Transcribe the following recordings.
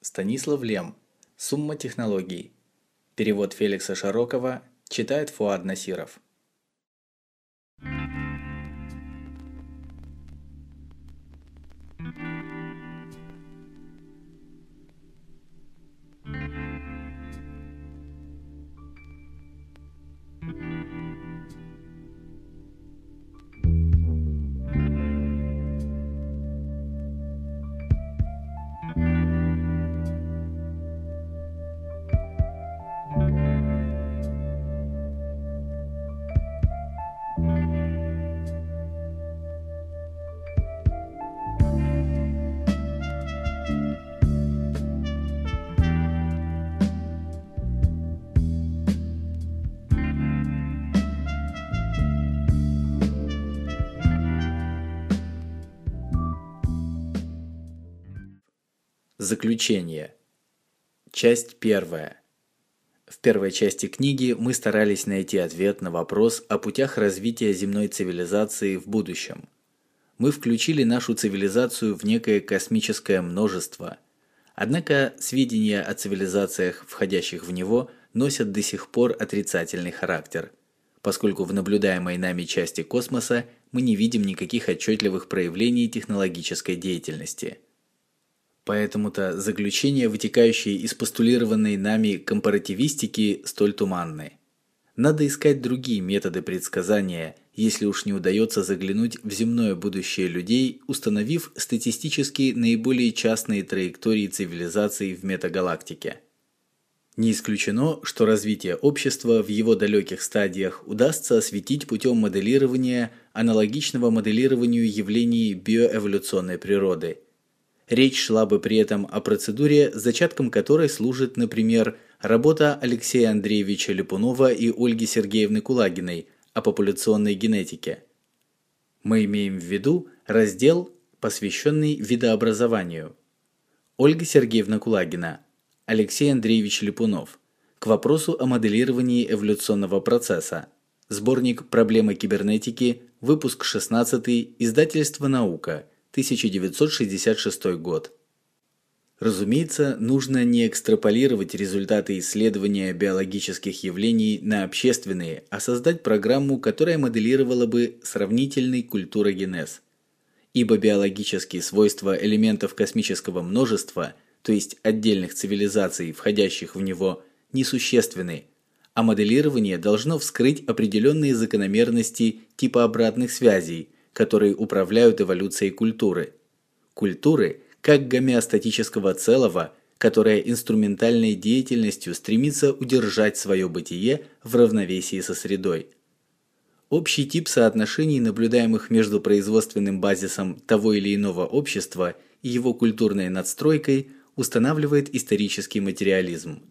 Станислав Лем. Сумма технологий. Перевод Феликса Широкова. Читает Фуад Насиров. Заключение. Часть первая. В первой части книги мы старались найти ответ на вопрос о путях развития земной цивилизации в будущем. Мы включили нашу цивилизацию в некое космическое множество. Однако сведения о цивилизациях, входящих в него, носят до сих пор отрицательный характер, поскольку в наблюдаемой нами части космоса мы не видим никаких отчетливых проявлений технологической деятельности – Поэтому-то заключения, вытекающие из постулированной нами компаративистики, столь туманны. Надо искать другие методы предсказания, если уж не удается заглянуть в земное будущее людей, установив статистически наиболее частные траектории цивилизаций в метагалактике. Не исключено, что развитие общества в его далеких стадиях удастся осветить путем моделирования, аналогичного моделированию явлений биоэволюционной природы – Речь шла бы при этом о процедуре, зачатком которой служит, например, работа Алексея Андреевича Липунова и Ольги Сергеевны Кулагиной о популяционной генетике. Мы имеем в виду раздел, посвященный видообразованию. Ольга Сергеевна Кулагина, Алексей Андреевич Липунов. К вопросу о моделировании эволюционного процесса. Сборник Проблемы кибернетики, выпуск 16, издательство Наука. 1966 год. Разумеется, нужно не экстраполировать результаты исследования биологических явлений на общественные, а создать программу, которая моделировала бы сравнительный культурогенез. Ибо биологические свойства элементов космического множества, то есть отдельных цивилизаций, входящих в него, несущественны, а моделирование должно вскрыть определенные закономерности типа обратных связей – которые управляют эволюцией культуры. Культуры как гомеостатического целого, которое инструментальной деятельностью стремится удержать свое бытие в равновесии со средой. Общий тип соотношений, наблюдаемых между производственным базисом того или иного общества и его культурной надстройкой, устанавливает исторический материализм.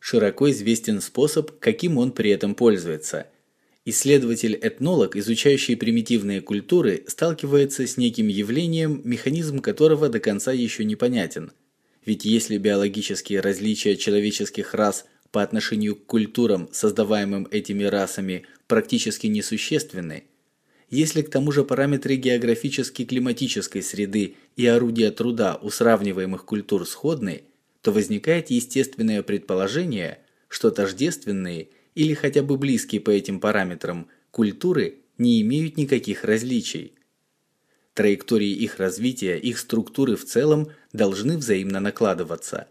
Широко известен способ, каким он при этом пользуется – Исследователь-этнолог, изучающий примитивные культуры, сталкивается с неким явлением, механизм которого до конца еще не понятен. Ведь если биологические различия человеческих рас по отношению к культурам, создаваемым этими расами, практически несущественны, если к тому же параметры географически-климатической среды и орудия труда у сравниваемых культур сходны, то возникает естественное предположение, что тождественные – или хотя бы близкие по этим параметрам культуры не имеют никаких различий. Траектории их развития, их структуры в целом должны взаимно накладываться.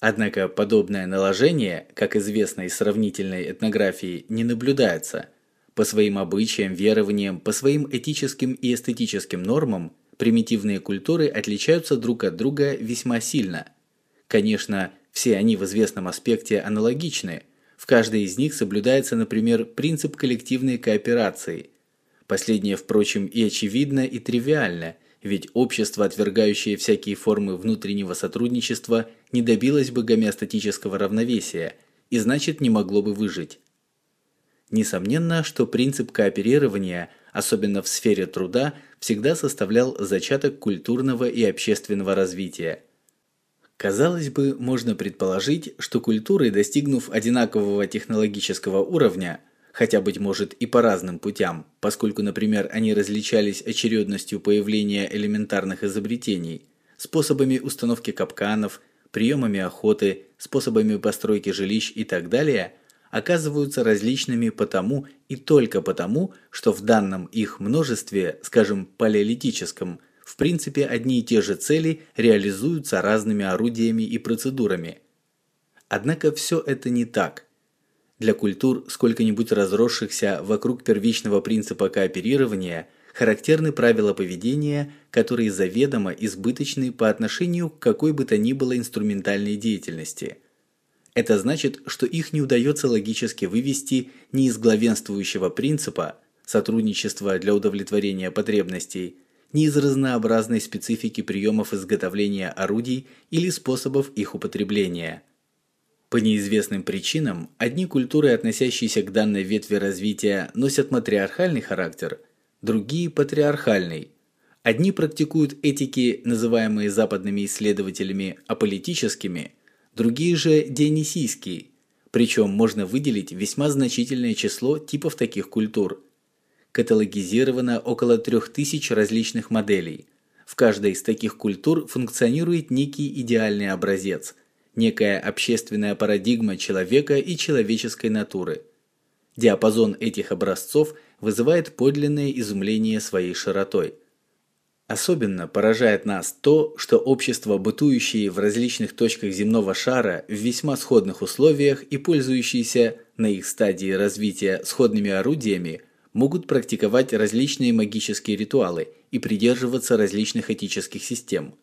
Однако подобное наложение, как известно из сравнительной этнографии, не наблюдается. По своим обычаям, верованиям, по своим этическим и эстетическим нормам примитивные культуры отличаются друг от друга весьма сильно. Конечно, все они в известном аспекте аналогичны – в каждой из них соблюдается, например, принцип коллективной кооперации. Последнее, впрочем, и очевидно, и тривиально, ведь общество, отвергающее всякие формы внутреннего сотрудничества, не добилось бы гомеостатического равновесия и значит не могло бы выжить. Несомненно, что принцип кооперирования, особенно в сфере труда, всегда составлял зачаток культурного и общественного развития – Казалось бы, можно предположить, что культуры, достигнув одинакового технологического уровня, хотя, быть может, и по разным путям, поскольку, например, они различались очередностью появления элементарных изобретений, способами установки капканов, приемами охоты, способами постройки жилищ и так далее, оказываются различными потому и только потому, что в данном их множестве, скажем, палеолитическом, в принципе одни и те же цели реализуются разными орудиями и процедурами. Однако все это не так. Для культур, сколько-нибудь разросшихся вокруг первичного принципа кооперирования, характерны правила поведения, которые заведомо избыточны по отношению к какой бы то ни было инструментальной деятельности – это значит, что их не удается логически вывести ни из главенствующего принципа сотрудничества для удовлетворения потребностей, ни из разнообразной специфики приемов изготовления орудий или способов их употребления. По неизвестным причинам одни культуры, относящиеся к данной ветви развития, носят матриархальный характер, другие патриархальный. Одни практикуют этики, называемые западными исследователями аполитическими – другие же дионисийские, причем можно выделить весьма значительное число типов таких культур. Каталогизировано около 3000 различных моделей. В каждой из таких культур функционирует некий идеальный образец, некая общественная парадигма человека и человеческой натуры. Диапазон этих образцов вызывает подлинное изумление своей широтой – Особенно поражает нас то, что общества, бытующие в различных точках земного шара в весьма сходных условиях и пользующиеся на их стадии развития сходными орудиями, могут практиковать различные магические ритуалы и придерживаться различных этических систем.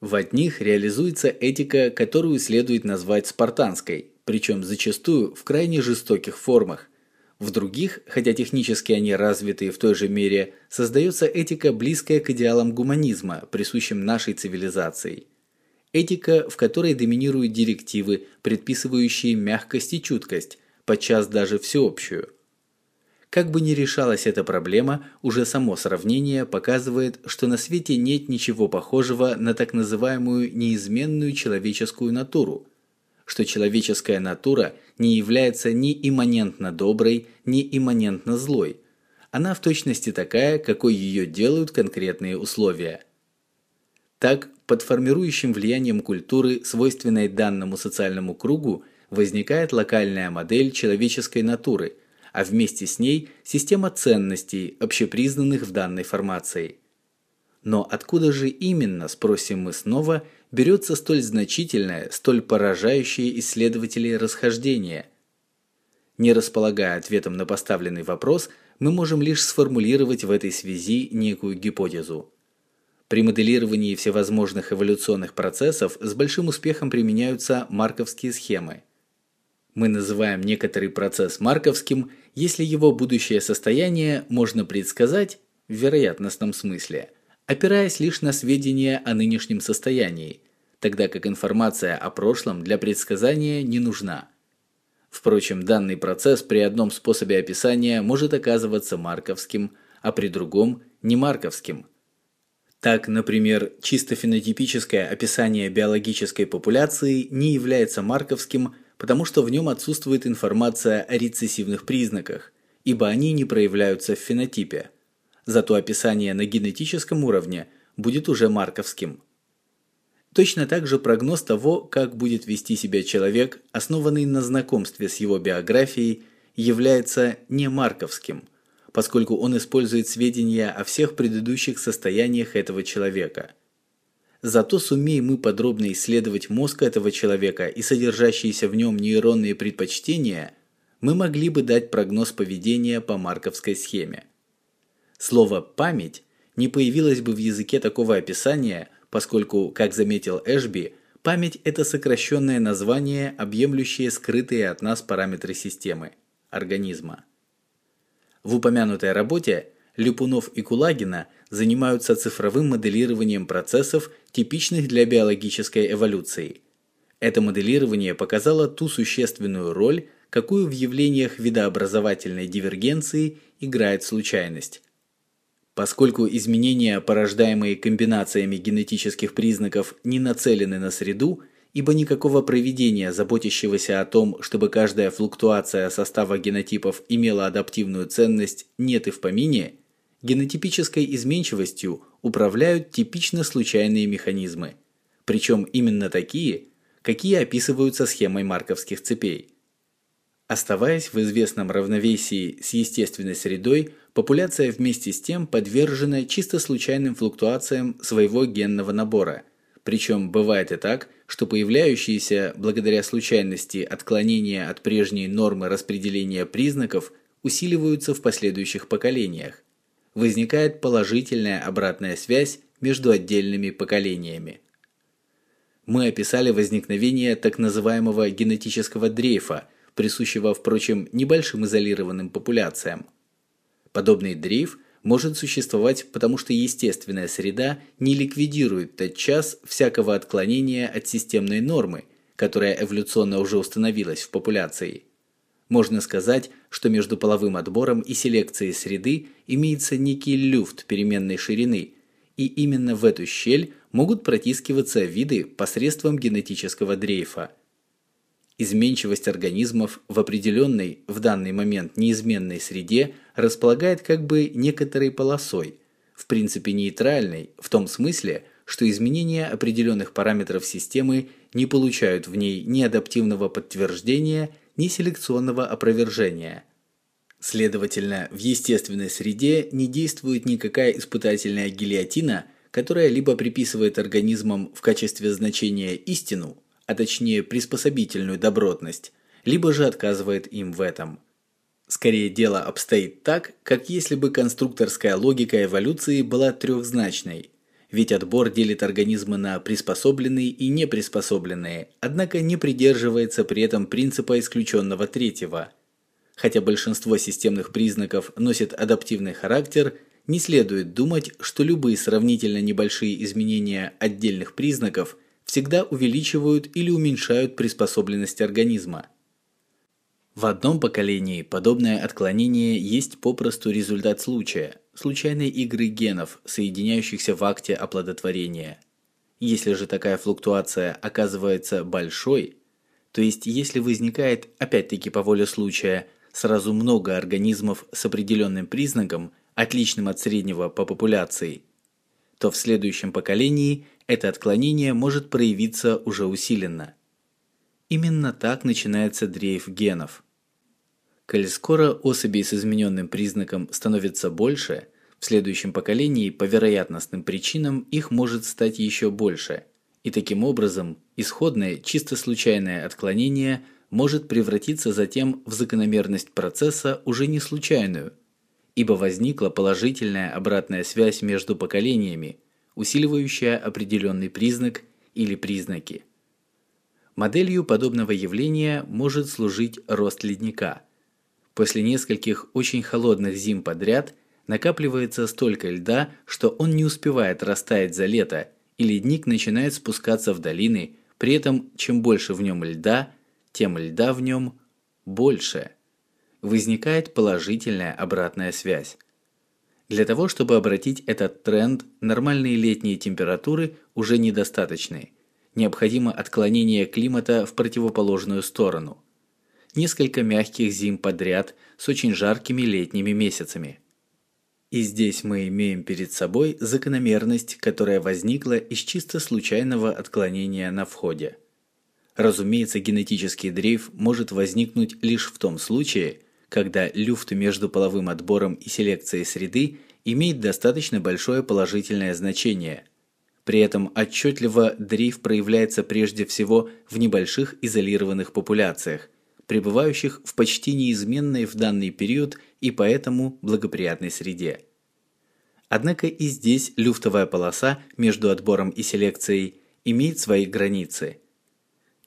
В одних реализуется этика, которую следует назвать спартанской, причем зачастую в крайне жестоких формах – в других, хотя технически они развиты в той же мере, создается этика, близкая к идеалам гуманизма, присущим нашей цивилизации. Этика, в которой доминируют директивы, предписывающие мягкость и чуткость, подчас даже всеобщую. Как бы ни решалась эта проблема, уже само сравнение показывает, что на свете нет ничего похожего на так называемую неизменную человеческую натуру – что человеческая натура не является ни имманентно доброй, ни имманентно злой. Она в точности такая, какой ее делают конкретные условия. Так, под формирующим влиянием культуры, свойственной данному социальному кругу, возникает локальная модель человеческой натуры, а вместе с ней система ценностей, общепризнанных в данной формации. Но откуда же именно, спросим мы снова, берется столь значительное, столь поражающее исследователей расхождение? Не располагая ответом на поставленный вопрос, мы можем лишь сформулировать в этой связи некую гипотезу. При моделировании всевозможных эволюционных процессов с большим успехом применяются марковские схемы. Мы называем некоторый процесс марковским, если его будущее состояние можно предсказать в вероятностном смысле – опираясь лишь на сведения о нынешнем состоянии, тогда как информация о прошлом для предсказания не нужна. Впрочем, данный процесс при одном способе описания может оказываться марковским, а при другом – не марковским. Так, например, чисто фенотипическое описание биологической популяции не является марковским, потому что в нем отсутствует информация о рецессивных признаках, ибо они не проявляются в фенотипе – зато описание на генетическом уровне будет уже марковским. Точно так же прогноз того, как будет вести себя человек, основанный на знакомстве с его биографией, является не марковским, поскольку он использует сведения о всех предыдущих состояниях этого человека. Зато сумеем мы подробно исследовать мозг этого человека и содержащиеся в нем нейронные предпочтения, мы могли бы дать прогноз поведения по марковской схеме. Слово «память» не появилось бы в языке такого описания, поскольку, как заметил Эшби, память – это сокращенное название, объемлющее скрытые от нас параметры системы – организма. В упомянутой работе Люпунов и Кулагина занимаются цифровым моделированием процессов, типичных для биологической эволюции. Это моделирование показало ту существенную роль, какую в явлениях видообразовательной дивергенции играет случайность. Поскольку изменения, порождаемые комбинациями генетических признаков, не нацелены на среду, ибо никакого проведения, заботящегося о том, чтобы каждая флуктуация состава генотипов имела адаптивную ценность, нет и в помине, генотипической изменчивостью управляют типично случайные механизмы. причем именно такие, какие описываются схемой марковских цепей. Оставаясь в известном равновесии с естественной средой, популяция вместе с тем подвержена чисто случайным флуктуациям своего генного набора. Причем бывает и так, что появляющиеся благодаря случайности отклонения от прежней нормы распределения признаков усиливаются в последующих поколениях. Возникает положительная обратная связь между отдельными поколениями. Мы описали возникновение так называемого генетического дрейфа, присущего, впрочем, небольшим изолированным популяциям. Подобный дрейф может существовать, потому что естественная среда не ликвидирует тотчас всякого отклонения от системной нормы, которая эволюционно уже установилась в популяции. Можно сказать, что между половым отбором и селекцией среды имеется некий люфт переменной ширины, и именно в эту щель могут протискиваться виды посредством генетического дрейфа. Изменчивость организмов в определенной, в данный момент неизменной среде располагает как бы некоторой полосой, в принципе нейтральной, в том смысле, что изменения определенных параметров системы не получают в ней ни адаптивного подтверждения, ни селекционного опровержения. Следовательно, в естественной среде не действует никакая испытательная гильотина, которая либо приписывает организмам в качестве значения истину, а точнее приспособительную добротность, либо же отказывает им в этом. Скорее дело обстоит так, как если бы конструкторская логика эволюции была трехзначной. Ведь отбор делит организмы на приспособленные и неприспособленные, однако не придерживается при этом принципа исключенного третьего. Хотя большинство системных признаков носит адаптивный характер, не следует думать, что любые сравнительно небольшие изменения отдельных признаков – всегда увеличивают или уменьшают приспособленность организма. В одном поколении подобное отклонение есть попросту результат случая, случайной игры генов, соединяющихся в акте оплодотворения. Если же такая флуктуация оказывается большой, то есть если возникает, опять-таки по воле случая, сразу много организмов с определенным признаком, отличным от среднего по популяции, то в следующем поколении это отклонение может проявиться уже усиленно. Именно так начинается дрейф генов. Коль скоро особей с измененным признаком становится больше, в следующем поколении по вероятностным причинам их может стать еще больше, и таким образом исходное чисто случайное отклонение может превратиться затем в закономерность процесса уже не случайную, ибо возникла положительная обратная связь между поколениями, усиливающая определенный признак или признаки. Моделью подобного явления может служить рост ледника. После нескольких очень холодных зим подряд накапливается столько льда, что он не успевает растаять за лето, и ледник начинает спускаться в долины, при этом чем больше в нем льда, тем льда в нем больше. Возникает положительная обратная связь. Для того, чтобы обратить этот тренд, нормальные летние температуры уже недостаточны. Необходимо отклонение климата в противоположную сторону. Несколько мягких зим подряд с очень жаркими летними месяцами. И здесь мы имеем перед собой закономерность, которая возникла из чисто случайного отклонения на входе. Разумеется, генетический дрейф может возникнуть лишь в том случае, когда люфт между половым отбором и селекцией среды имеет достаточно большое положительное значение. При этом отчетливо дрейф проявляется прежде всего в небольших изолированных популяциях, пребывающих в почти неизменной в данный период и поэтому благоприятной среде. Однако и здесь люфтовая полоса между отбором и селекцией имеет свои границы –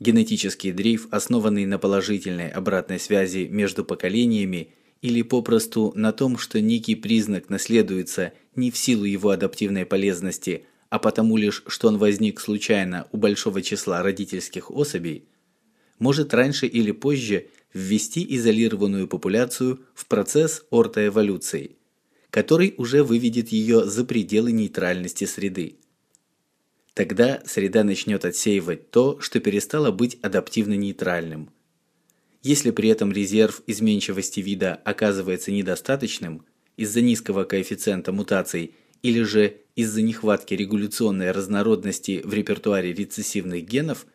Генетический дрейф, основанный на положительной обратной связи между поколениями или попросту на том, что некий признак наследуется не в силу его адаптивной полезности, а потому лишь, что он возник случайно у большого числа родительских особей, может раньше или позже ввести изолированную популяцию в процесс ортоэволюции, который уже выведет ее за пределы нейтральности среды. Тогда среда начнет отсеивать то, что перестало быть адаптивно нейтральным. Если при этом резерв изменчивости вида оказывается недостаточным из-за низкого коэффициента мутаций или же из-за нехватки регуляционной разнородности в репертуаре рецессивных генов,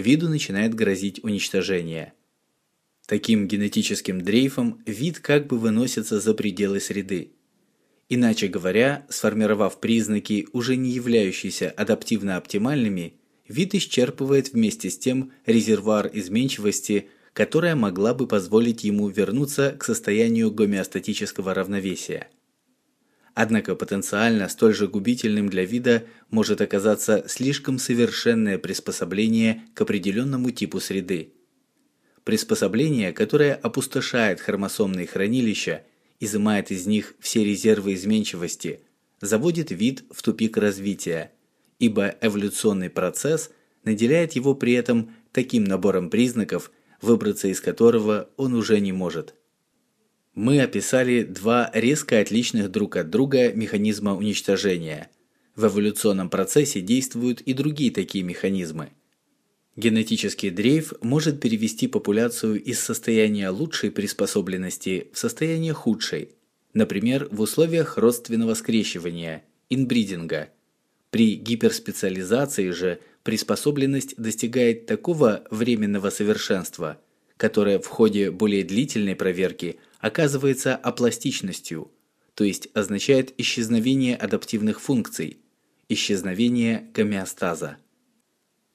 виду начинает грозить уничтожение. Таким генетическим дрейфом вид как бы выносится за пределы среды. Иначе говоря, сформировав признаки, уже не являющиеся адаптивно оптимальными, вид исчерпывает вместе с тем резервуар изменчивости, которая могла бы позволить ему вернуться к состоянию гомеостатического равновесия. Однако потенциально столь же губительным для вида может оказаться слишком совершенное приспособление к определенному типу среды. Приспособление, которое опустошает хромосомные хранилища, изымает из них все резервы изменчивости, заводит вид в тупик развития, ибо эволюционный процесс наделяет его при этом таким набором признаков, выбраться из которого он уже не может. Мы описали два резко отличных друг от друга механизма уничтожения. В эволюционном процессе действуют и другие такие механизмы. Генетический дрейф может перевести популяцию из состояния лучшей приспособленности в состояние худшей, например, в условиях родственного скрещивания, инбридинга. При гиперспециализации же приспособленность достигает такого временного совершенства, которое в ходе более длительной проверки – оказывается апластичностью, то есть означает исчезновение адаптивных функций, исчезновение гомеостаза.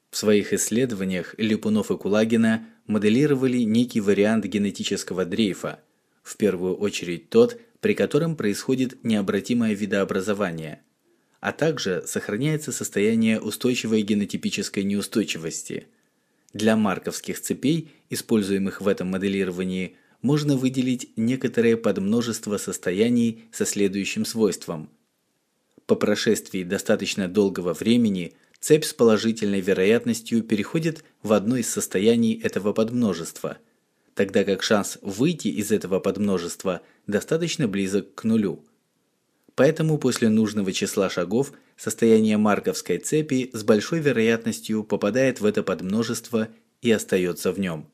В своих исследованиях Липунов и Кулагина моделировали некий вариант генетического дрейфа, в первую очередь тот, при котором происходит необратимое видообразование, а также сохраняется состояние устойчивой генотипической неустойчивости. Для марковских цепей, используемых в этом моделировании, можно выделить некоторое подмножество состояний со следующим свойством. По прошествии достаточно долгого времени цепь с положительной вероятностью переходит в одно из состояний этого подмножества, тогда как шанс выйти из этого подмножества достаточно близок к нулю. Поэтому после нужного числа шагов состояние марковской цепи с большой вероятностью попадает в это подмножество и остается в нем.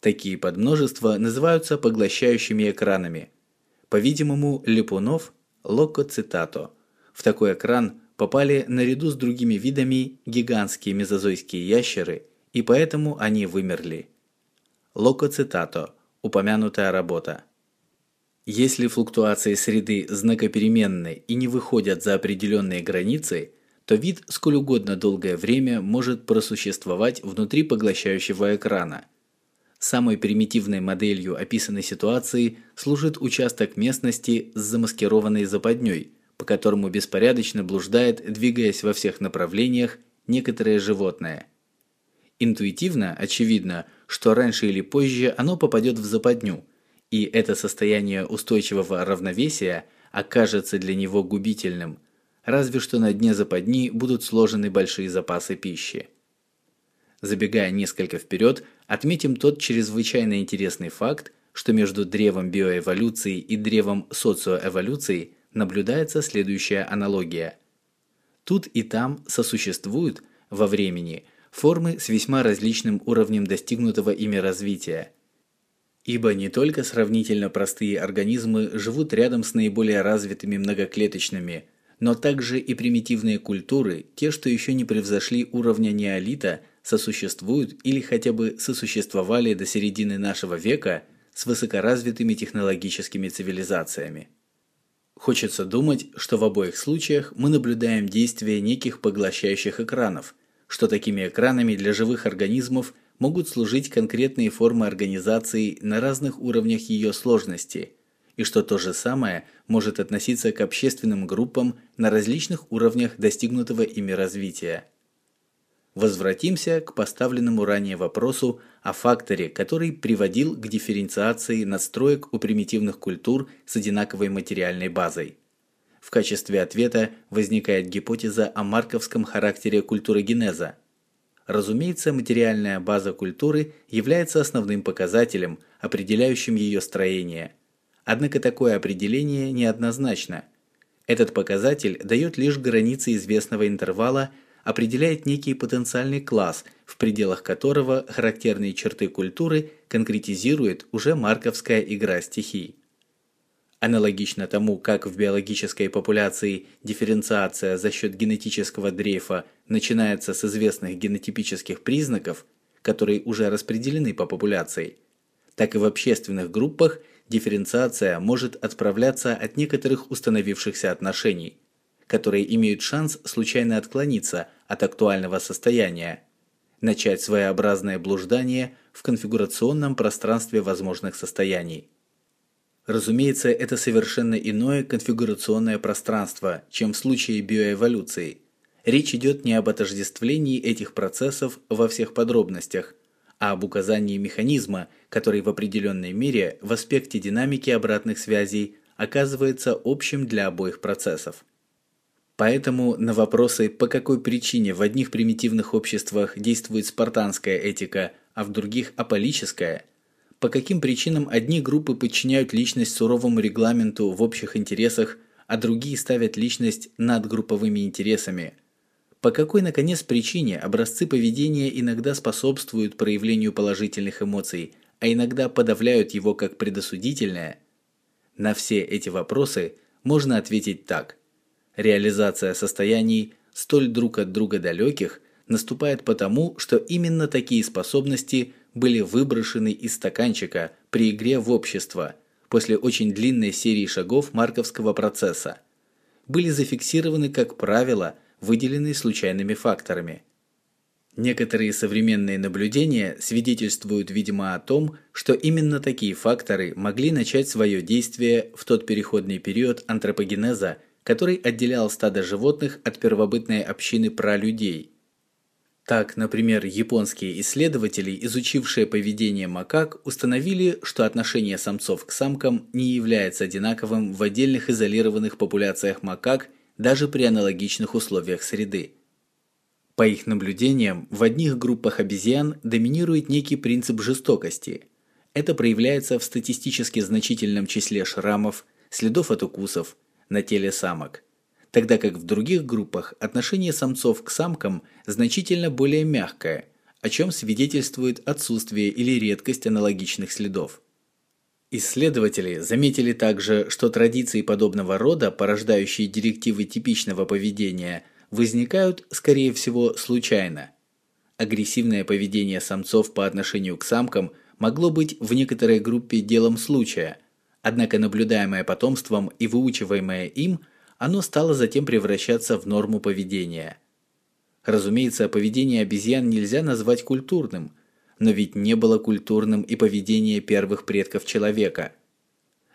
Такие подмножества называются поглощающими экранами. По-видимому, Липунов – локоцитато. В такой экран попали наряду с другими видами гигантские мезозойские ящеры, и поэтому они вымерли. Локоцитато – упомянутая работа. Если флуктуации среды знакопеременны и не выходят за определенные границы, то вид сколь угодно долгое время может просуществовать внутри поглощающего экрана – Самой примитивной моделью описанной ситуации служит участок местности с замаскированной западней, по которому беспорядочно блуждает, двигаясь во всех направлениях, некоторое животное. Интуитивно очевидно, что раньше или позже оно попадет в западню, и это состояние устойчивого равновесия окажется для него губительным, разве что на дне западни будут сложены большие запасы пищи. Забегая несколько вперед, отметим тот чрезвычайно интересный факт, что между древом биоэволюции и древом социоэволюции наблюдается следующая аналогия. Тут и там сосуществуют во времени формы с весьма различным уровнем достигнутого ими развития. Ибо не только сравнительно простые организмы живут рядом с наиболее развитыми многоклеточными, но также и примитивные культуры, те, что еще не превзошли уровня неолита, сосуществуют или хотя бы сосуществовали до середины нашего века с высокоразвитыми технологическими цивилизациями. Хочется думать, что в обоих случаях мы наблюдаем действие неких поглощающих экранов, что такими экранами для живых организмов могут служить конкретные формы организации на разных уровнях ее сложности, и что то же самое может относиться к общественным группам на различных уровнях достигнутого ими развития. Возвратимся к поставленному ранее вопросу о факторе, который приводил к дифференциации настроек у примитивных культур с одинаковой материальной базой. В качестве ответа возникает гипотеза о марковском характере культуры генеза. Разумеется, материальная база культуры является основным показателем, определяющим ее строение. Однако такое определение неоднозначно. Этот показатель дает лишь границы известного интервала – определяет некий потенциальный класс, в пределах которого характерные черты культуры конкретизирует уже марковская игра стихий. Аналогично тому, как в биологической популяции дифференциация за счет генетического дрейфа начинается с известных генотипических признаков, которые уже распределены по популяции, так и в общественных группах дифференциация может отправляться от некоторых установившихся отношений, которые имеют шанс случайно отклониться от актуального состояния, начать своеобразное блуждание в конфигурационном пространстве возможных состояний. Разумеется, это совершенно иное конфигурационное пространство, чем в случае биоэволюции. Речь идет не об отождествлении этих процессов во всех подробностях, а об указании механизма, который в определенной мере в аспекте динамики обратных связей оказывается общим для обоих процессов. Поэтому на вопросы, по какой причине в одних примитивных обществах действует спартанская этика, а в других аполическая, по каким причинам одни группы подчиняют личность суровому регламенту в общих интересах, а другие ставят личность над групповыми интересами. По какой, наконец, причине образцы поведения иногда способствуют проявлению положительных эмоций, а иногда подавляют его как предосудительное? На все эти вопросы можно ответить так. Реализация состояний столь друг от друга далеких наступает потому, что именно такие способности были выброшены из стаканчика при игре в общество после очень длинной серии шагов марковского процесса. Были зафиксированы как правило, выделенные случайными факторами. Некоторые современные наблюдения свидетельствуют, видимо, о том, что именно такие факторы могли начать свое действие в тот переходный период антропогенеза, который отделял стадо животных от первобытной общины пралюдей. Так, например, японские исследователи, изучившие поведение макак, установили, что отношение самцов к самкам не является одинаковым в отдельных изолированных популяциях макак даже при аналогичных условиях среды. По их наблюдениям, в одних группах обезьян доминирует некий принцип жестокости. Это проявляется в статистически значительном числе шрамов, следов от укусов, на теле самок, тогда как в других группах отношение самцов к самкам значительно более мягкое, о чем свидетельствует отсутствие или редкость аналогичных следов. Исследователи заметили также, что традиции подобного рода, порождающие директивы типичного поведения, возникают, скорее всего, случайно. Агрессивное поведение самцов по отношению к самкам могло быть в некоторой группе делом случая – Однако наблюдаемое потомством и выучиваемое им, оно стало затем превращаться в норму поведения. Разумеется, поведение обезьян нельзя назвать культурным, но ведь не было культурным и поведение первых предков человека.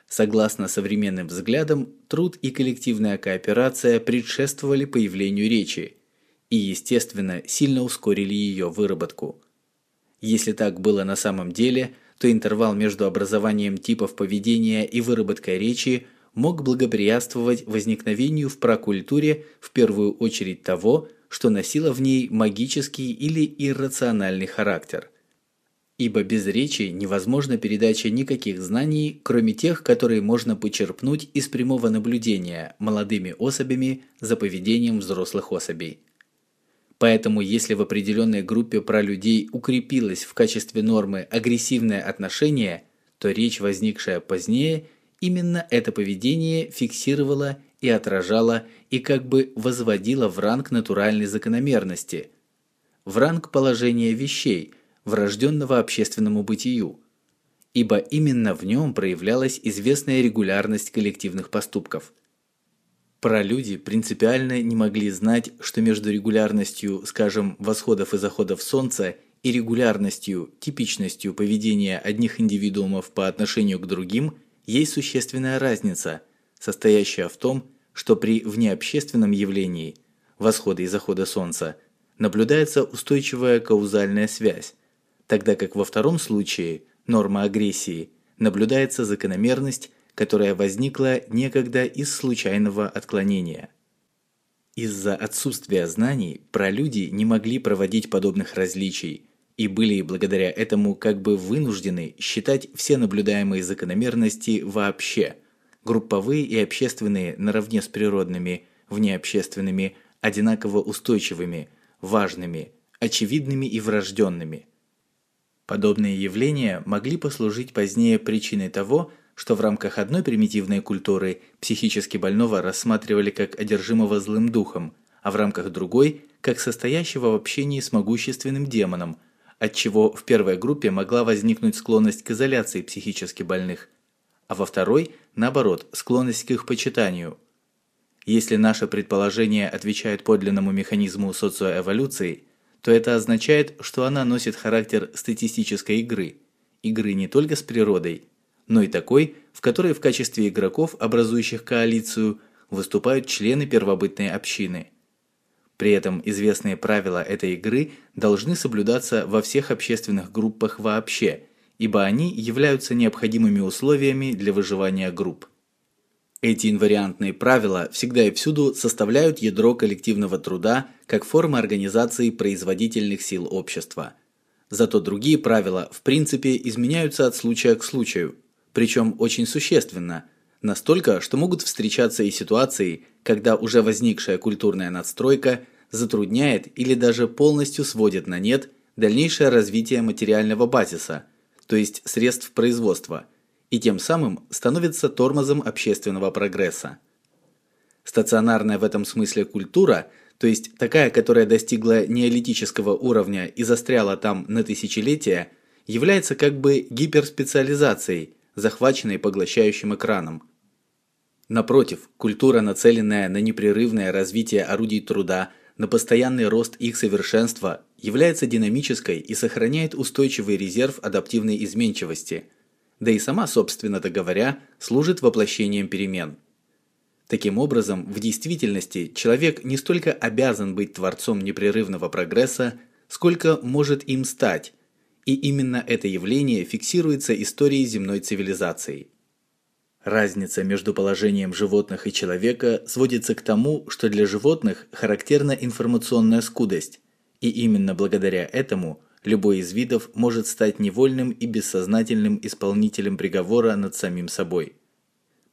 Согласно современным взглядам, труд и коллективная кооперация предшествовали появлению речи и, естественно, сильно ускорили ее выработку. Если так было на самом деле – то интервал между образованием типов поведения и выработкой речи мог благоприятствовать возникновению в прокультуре в первую очередь того, что носило в ней магический или иррациональный характер. Ибо без речи невозможна передача никаких знаний, кроме тех, которые можно почерпнуть из прямого наблюдения молодыми особями за поведением взрослых особей. Поэтому если в определенной группе пролюдей укрепилось в качестве нормы агрессивное отношение, то речь, возникшая позднее, именно это поведение фиксировала и отражала и как бы возводила в ранг натуральной закономерности, в ранг положения вещей, врожденного общественному бытию, ибо именно в нем проявлялась известная регулярность коллективных поступков – Пролюди принципиально не могли знать, что между регулярностью, скажем, восходов и заходов Солнца и регулярностью, типичностью поведения одних индивидуумов по отношению к другим есть существенная разница, состоящая в том, что при внеобщественном явлении восхода и захода Солнца наблюдается устойчивая каузальная связь, тогда как во втором случае, норма агрессии, наблюдается закономерность которая возникла некогда из случайного отклонения. Из-за отсутствия знаний пролюди не могли проводить подобных различий и были благодаря этому как бы вынуждены считать все наблюдаемые закономерности вообще, групповые и общественные наравне с природными, внеобщественными, одинаково устойчивыми, важными, очевидными и врожденными. Подобные явления могли послужить позднее причиной того, что в рамках одной примитивной культуры психически больного рассматривали как одержимого злым духом, а в рамках другой – как состоящего в общении с могущественным демоном, отчего в первой группе могла возникнуть склонность к изоляции психически больных, а во второй, наоборот, склонность к их почитанию. Если наше предположение отвечает подлинному механизму социоэволюции, то это означает, что она носит характер статистической игры, игры не только с природой, но и такой, в которой в качестве игроков, образующих коалицию, выступают члены первобытной общины. При этом известные правила этой игры должны соблюдаться во всех общественных группах вообще, ибо они являются необходимыми условиями для выживания групп. Эти инвариантные правила всегда и всюду составляют ядро коллективного труда как формы организации производительных сил общества. Зато другие правила, в принципе, изменяются от случая к случаю, причем очень существенно, настолько, что могут встречаться и ситуации, когда уже возникшая культурная надстройка затрудняет или даже полностью сводит на нет дальнейшее развитие материального базиса, то есть средств производства, и тем самым становится тормозом общественного прогресса. Стационарная в этом смысле культура, то есть такая, которая достигла неолитического уровня и застряла там на тысячелетия, является как бы гиперспециализацией, захваченной поглощающим экраном. Напротив, культура, нацеленная на непрерывное развитие орудий труда, на постоянный рост их совершенства, является динамической и сохраняет устойчивый резерв адаптивной изменчивости, да и сама, собственно-то говоря, служит воплощением перемен. Таким образом, в действительности человек не столько обязан быть творцом непрерывного прогресса, сколько может им стать, и именно это явление фиксируется историей земной цивилизации. Разница между положением животных и человека сводится к тому, что для животных характерна информационная скудость, и именно благодаря этому любой из видов может стать невольным и бессознательным исполнителем приговора над самим собой.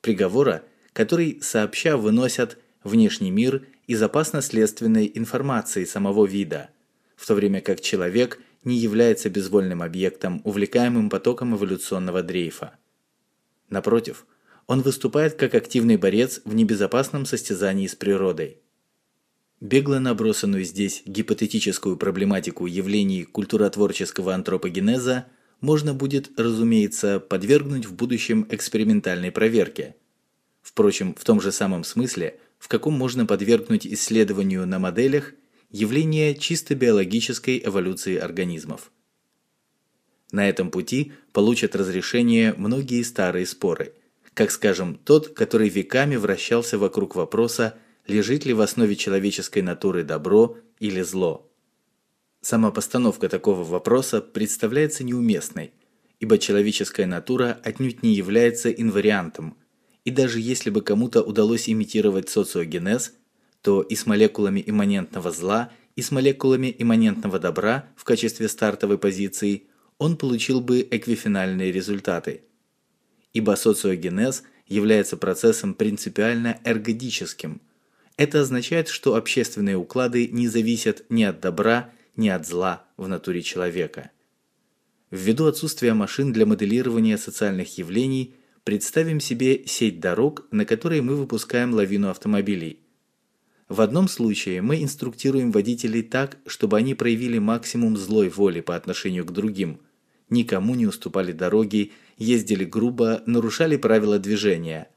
Приговора, который сообща выносят внешний мир из опасно-следственной информации самого вида, в то время как человек не является безвольным объектом, увлекаемым потоком эволюционного дрейфа. Напротив, он выступает как активный борец в небезопасном состязании с природой. Бегло набросанную здесь гипотетическую проблематику явлений культуротворческого антропогенеза можно будет, разумеется, подвергнуть в будущем экспериментальной проверке. Впрочем, в том же самом смысле, в каком можно подвергнуть исследованию на моделях явление чисто биологической эволюции организмов. На этом пути получат разрешение многие старые споры – как, скажем, тот, который веками вращался вокруг вопроса, лежит ли в основе человеческой натуры добро или зло. Сама постановка такого вопроса представляется неуместной, ибо человеческая натура отнюдь не является инвариантом, и даже если бы кому-то удалось имитировать социогенез, то и с молекулами имманентного зла, и с молекулами имманентного добра в качестве стартовой позиции он получил бы эквифинальные результаты – ибо социогенез является процессом принципиально эргодическим. Это означает, что общественные уклады не зависят ни от добра, ни от зла в натуре человека. Ввиду отсутствия машин для моделирования социальных явлений, представим себе сеть дорог, на которой мы выпускаем лавину автомобилей. В одном случае мы инструктируем водителей так, чтобы они проявили максимум злой воли по отношению к другим, никому не уступали дороги ездили грубо, нарушали правила движения.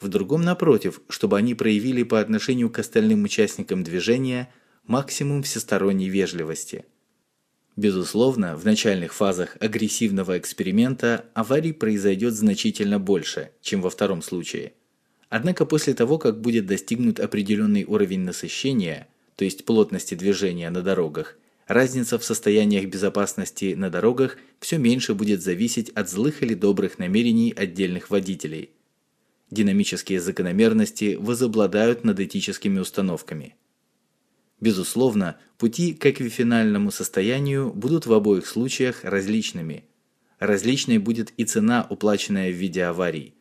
В другом напротив, чтобы они проявили по отношению к остальным участникам движения максимум всесторонней вежливости. Безусловно, в начальных фазах агрессивного эксперимента аварий произойдет значительно больше, чем во втором случае. Однако после того, как будет достигнут определенный уровень насыщения, то есть плотности движения на дорогах, разница в состояниях безопасности на дорогах все меньше будет зависеть от злых или добрых намерений отдельных водителей. Динамические закономерности возобладают над этическими установками. Безусловно, пути к эквифинальному состоянию будут в обоих случаях различными. Различной будет и цена, уплаченная в виде аварий.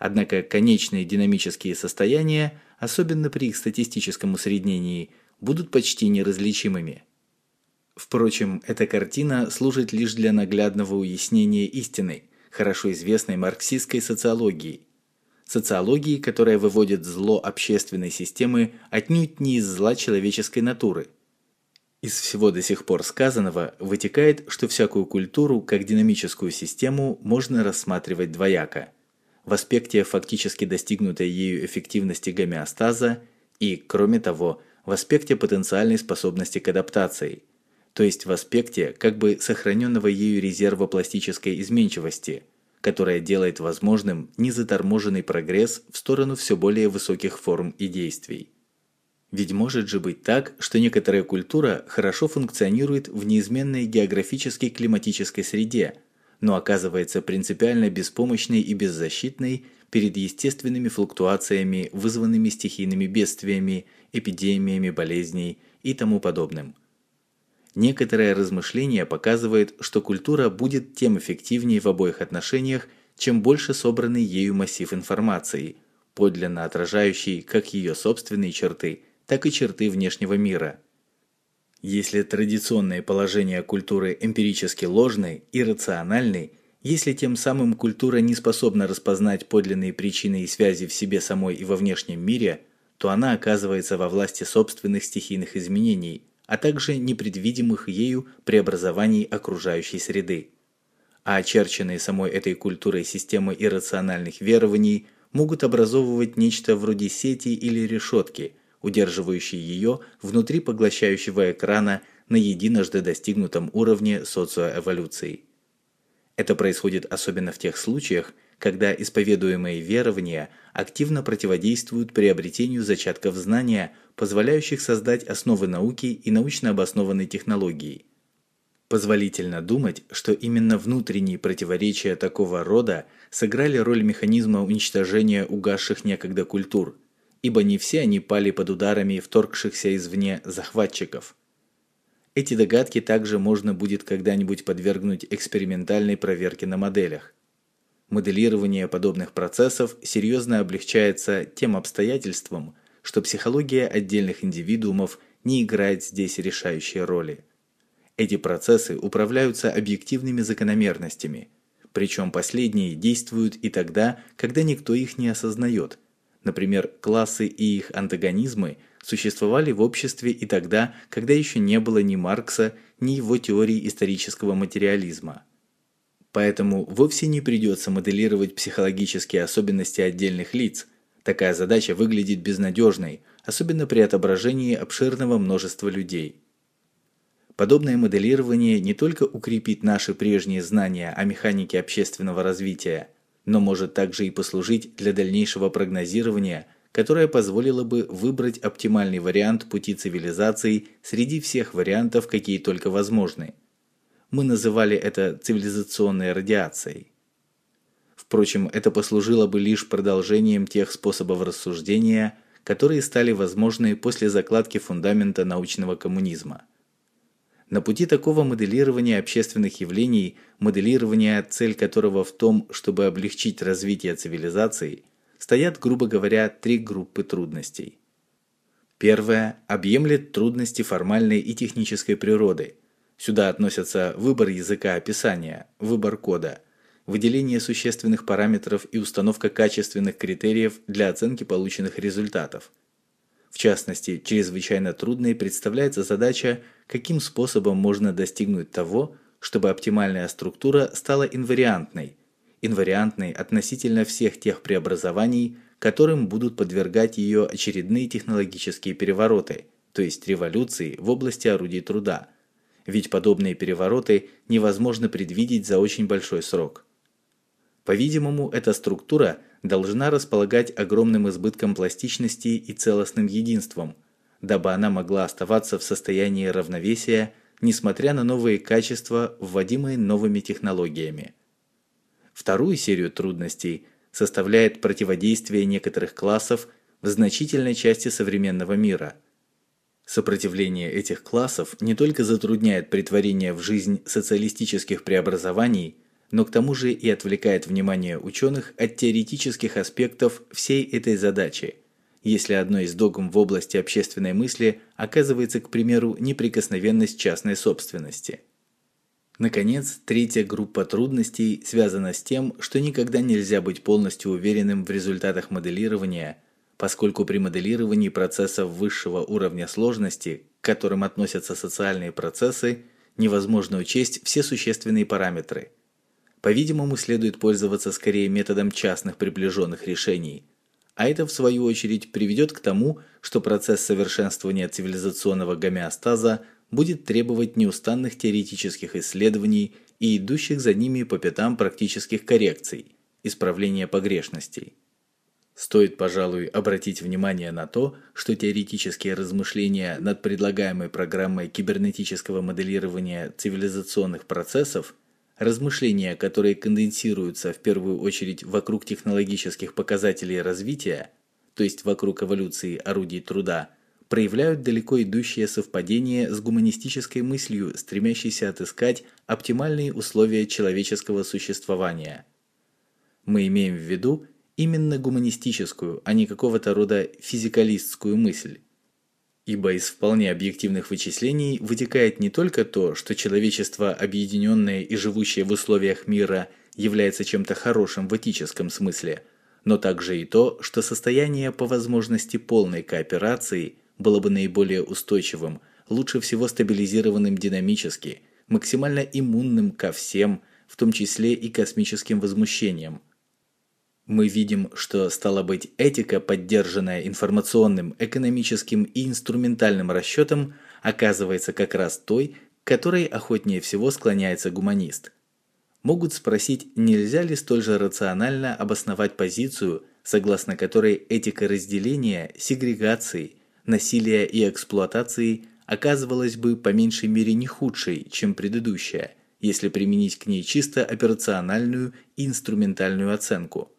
Однако конечные динамические состояния, особенно при их статистическом усреднении, будут почти неразличимыми. Впрочем, эта картина служит лишь для наглядного уяснения истины, хорошо известной марксистской социологией. Социологии, которая выводит зло общественной системы отнюдь не из зла человеческой натуры. Из всего до сих пор сказанного вытекает, что всякую культуру как динамическую систему можно рассматривать двояко. В аспекте фактически достигнутой ею эффективности гомеостаза и, кроме того, в аспекте потенциальной способности к адаптации, то есть в аспекте как бы сохраненного ею резерва пластической изменчивости, которая делает возможным незаторможенный прогресс в сторону все более высоких форм и действий. Ведь может же быть так, что некоторая культура хорошо функционирует в неизменной географической климатической среде, но оказывается принципиально беспомощной и беззащитной перед естественными флуктуациями, вызванными стихийными бедствиями, эпидемиями болезней и тому подобным. Некоторое размышление показывает, что культура будет тем эффективнее в обоих отношениях, чем больше собранный ею массив информации, подлинно отражающий как ее собственные черты, так и черты внешнего мира. Если традиционное положение культуры эмпирически ложное, иррациональное, если тем самым культура не способна распознать подлинные причины и связи в себе самой и во внешнем мире, то она оказывается во власти собственных стихийных изменений, а также непредвидимых ею преобразований окружающей среды. А очерченные самой этой культурой системы иррациональных верований могут образовывать нечто вроде сети или решетки, удерживающей ее внутри поглощающего экрана на единожды достигнутом уровне социоэволюции. Это происходит особенно в тех случаях, когда исповедуемые верования активно противодействуют приобретению зачатков знания, позволяющих создать основы науки и научно обоснованной технологии. Позволительно думать, что именно внутренние противоречия такого рода сыграли роль механизма уничтожения угасших некогда культур, ибо не все они пали под ударами вторгшихся извне захватчиков – эти догадки также можно будет когда-нибудь подвергнуть экспериментальной проверке на моделях. Моделирование подобных процессов серьезно облегчается тем обстоятельством, что психология отдельных индивидуумов не играет здесь решающей роли. Эти процессы управляются объективными закономерностями, причем последние действуют и тогда, когда никто их не осознает. Например, классы и их антагонизмы – существовали в обществе и тогда, когда еще не было ни Маркса, ни его теории исторического материализма. Поэтому вовсе не придется моделировать психологические особенности отдельных лиц. Такая задача выглядит безнадежной, особенно при отображении обширного множества людей. Подобное моделирование не только укрепит наши прежние знания о механике общественного развития, но может также и послужить для дальнейшего прогнозирования – которая позволила бы выбрать оптимальный вариант пути цивилизации среди всех вариантов, какие только возможны. Мы называли это цивилизационной радиацией. Впрочем, это послужило бы лишь продолжением тех способов рассуждения, которые стали возможны после закладки фундамента научного коммунизма. На пути такого моделирования общественных явлений, моделирования, цель которого в том, чтобы облегчить развитие цивилизации – стоят, грубо говоря, три группы трудностей. Первая объемлет трудности формальной и технической природы. Сюда относятся выбор языка описания, выбор кода, выделение существенных параметров и установка качественных критериев для оценки полученных результатов. В частности, чрезвычайно трудной представляется задача, каким способом можно достигнуть того, чтобы оптимальная структура стала инвариантной, инвариантной относительно всех тех преобразований, которым будут подвергать ее очередные технологические перевороты, то есть революции в области орудий труда. Ведь подобные перевороты невозможно предвидеть за очень большой срок. По-видимому, эта структура должна располагать огромным избытком пластичности и целостным единством, дабы она могла оставаться в состоянии равновесия, несмотря на новые качества, вводимые новыми технологиями. Вторую серию трудностей составляет противодействие некоторых классов в значительной части современного мира. Сопротивление этих классов не только затрудняет притворение в жизнь социалистических преобразований, но к тому же и отвлекает внимание ученых от теоретических аспектов всей этой задачи, если одной из догм в области общественной мысли оказывается, к примеру, неприкосновенность частной собственности – Наконец, третья группа трудностей связана с тем, что никогда нельзя быть полностью уверенным в результатах моделирования, поскольку при моделировании процессов высшего уровня сложности, к которым относятся социальные процессы, невозможно учесть все существенные параметры. По-видимому, следует пользоваться скорее методом частных приближенных решений, а это в свою очередь приведет к тому, что процесс совершенствования цивилизационного гомеостаза будет требовать неустанных теоретических исследований и идущих за ними по пятам практических коррекций, исправления погрешностей. Стоит, пожалуй, обратить внимание на то, что теоретические размышления над предлагаемой программой кибернетического моделирования цивилизационных процессов, размышления, которые конденсируются в первую очередь вокруг технологических показателей развития, то есть вокруг эволюции орудий труда, проявляют далеко идущее совпадение с гуманистической мыслью, стремящейся отыскать оптимальные условия человеческого существования. Мы имеем в виду именно гуманистическую, а не какого-то рода физикалистскую мысль. Ибо из вполне объективных вычислений вытекает не только то, что человечество, объединенное и живущее в условиях мира, является чем-то хорошим в этическом смысле, но также и то, что состояние по возможности полной кооперации было бы наиболее устойчивым, лучше всего стабилизированным динамически, максимально иммунным ко всем, в том числе и космическим возмущениям. Мы видим, что стало быть этика, поддержанная информационным, экономическим и инструментальным расчетом, оказывается как раз той, к которой охотнее всего склоняется гуманист. Могут спросить, нельзя ли столь же рационально обосновать позицию, согласно которой этика разделения, сегрегации насилия и эксплуатации оказывалась бы по меньшей мере не худшей, чем предыдущая, если применить к ней чисто операциональную и инструментальную оценку.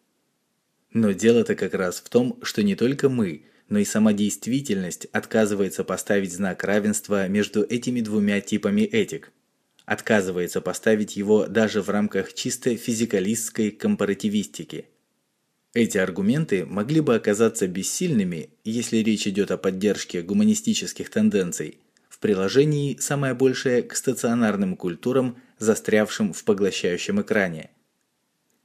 Но дело-то как раз в том, что не только мы, но и сама действительность отказывается поставить знак равенства между этими двумя типами этик. Отказывается поставить его даже в рамках чисто физикалистской компаративистики – эти аргументы могли бы оказаться бессильными, если речь идет о поддержке гуманистических тенденций, в приложении самое большее к стационарным культурам, застрявшим в поглощающем экране.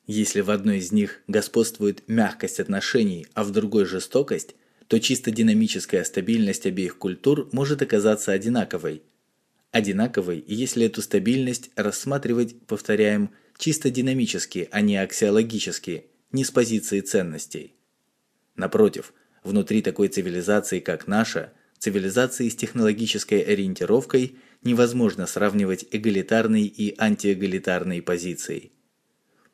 Если в одной из них господствует мягкость отношений, а в другой жестокость, то чисто динамическая стабильность обеих культур может оказаться одинаковой. Одинаковой, если эту стабильность рассматривать, повторяем, чисто динамически, а не аксиологически – не с позиции ценностей. Напротив, внутри такой цивилизации, как наша, цивилизации с технологической ориентировкой, невозможно сравнивать эгалитарные и антиэгалитарные позиции.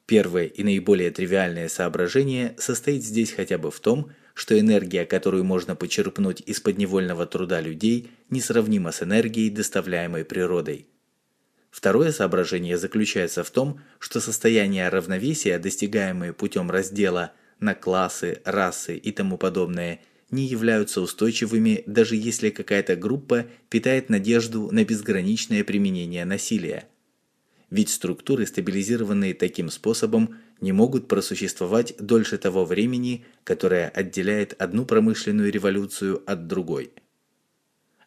Первое и наиболее тривиальное соображение состоит здесь хотя бы в том, что энергия, которую можно почерпнуть из подневольного труда людей, несравнима с энергией, доставляемой природой. Второе соображение заключается в том, что состояние равновесия, достигаемые путем раздела на классы, расы и тому подобное, не являются устойчивыми, даже если какая-то группа питает надежду на безграничное применение насилия. Ведь структуры, стабилизированные таким способом, не могут просуществовать дольше того времени, которое отделяет одну промышленную революцию от другой.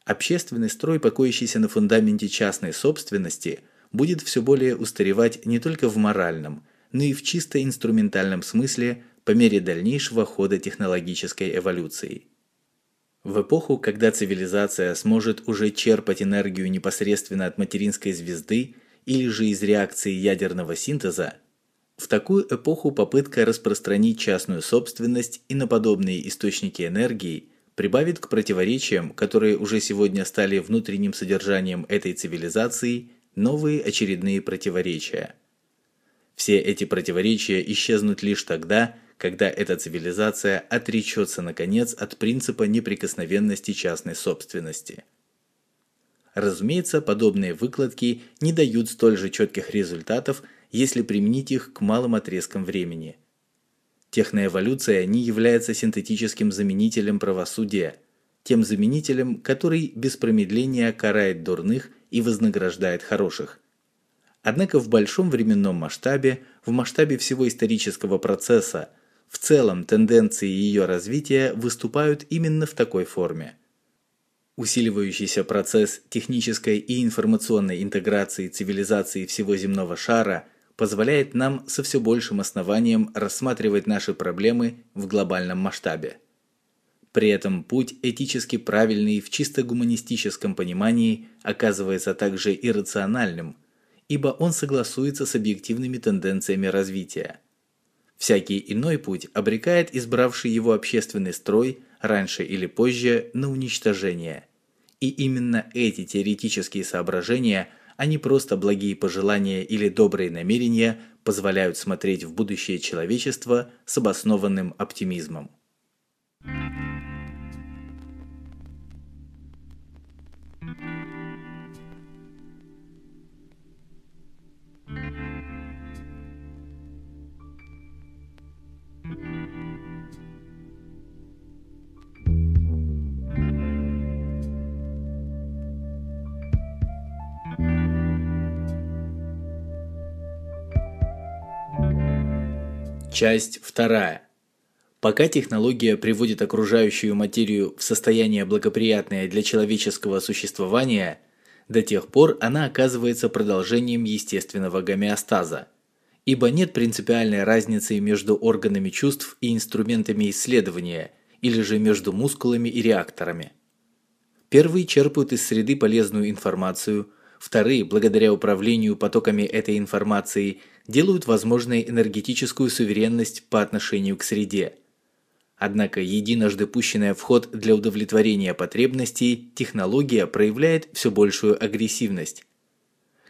Общественный строй, покоящийся на фундаменте частной собственности, будет все более устаревать не только в моральном, но и в чисто инструментальном смысле по мере дальнейшего хода технологической эволюции. В эпоху, когда цивилизация сможет уже черпать энергию непосредственно от материнской звезды или же из реакции ядерного синтеза, в такую эпоху попытка распространить частную собственность и на подобные источники энергии – прибавит к противоречиям, которые уже сегодня стали внутренним содержанием этой цивилизации, новые очередные противоречия. Все эти противоречия исчезнут лишь тогда, когда эта цивилизация отречется наконец от принципа неприкосновенности частной собственности. Разумеется, подобные выкладки не дают столь же четких результатов, если применить их к малым отрезкам времени – Техноэволюция не является синтетическим заменителем правосудия, тем заменителем, который без промедления карает дурных и вознаграждает хороших. Однако в большом временном масштабе, в масштабе всего исторического процесса, в целом тенденции ее развития выступают именно в такой форме. Усиливающийся процесс технической и информационной интеграции цивилизации всего земного шара позволяет нам со все большим основанием рассматривать наши проблемы в глобальном масштабе. При этом путь этически правильный в чисто гуманистическом понимании оказывается также иррациональным, ибо он согласуется с объективными тенденциями развития. Всякий иной путь обрекает избравший его общественный строй раньше или позже на уничтожение. И именно эти теоретические соображения, а не просто благие пожелания или добрые намерения, позволяют смотреть в будущее человечества с обоснованным оптимизмом. Часть вторая. Пока технология приводит окружающую материю в состояние благоприятное для человеческого существования, до тех пор она оказывается продолжением естественного гомеостаза, ибо нет принципиальной разницы между органами чувств и инструментами исследования, или же между мускулами и реакторами. Первые черпают из среды полезную информацию, вторые, благодаря управлению потоками этой информации – делают возможной энергетическую суверенность по отношению к среде. Однако единожды пущенная в ход для удовлетворения потребностей, технология проявляет все большую агрессивность.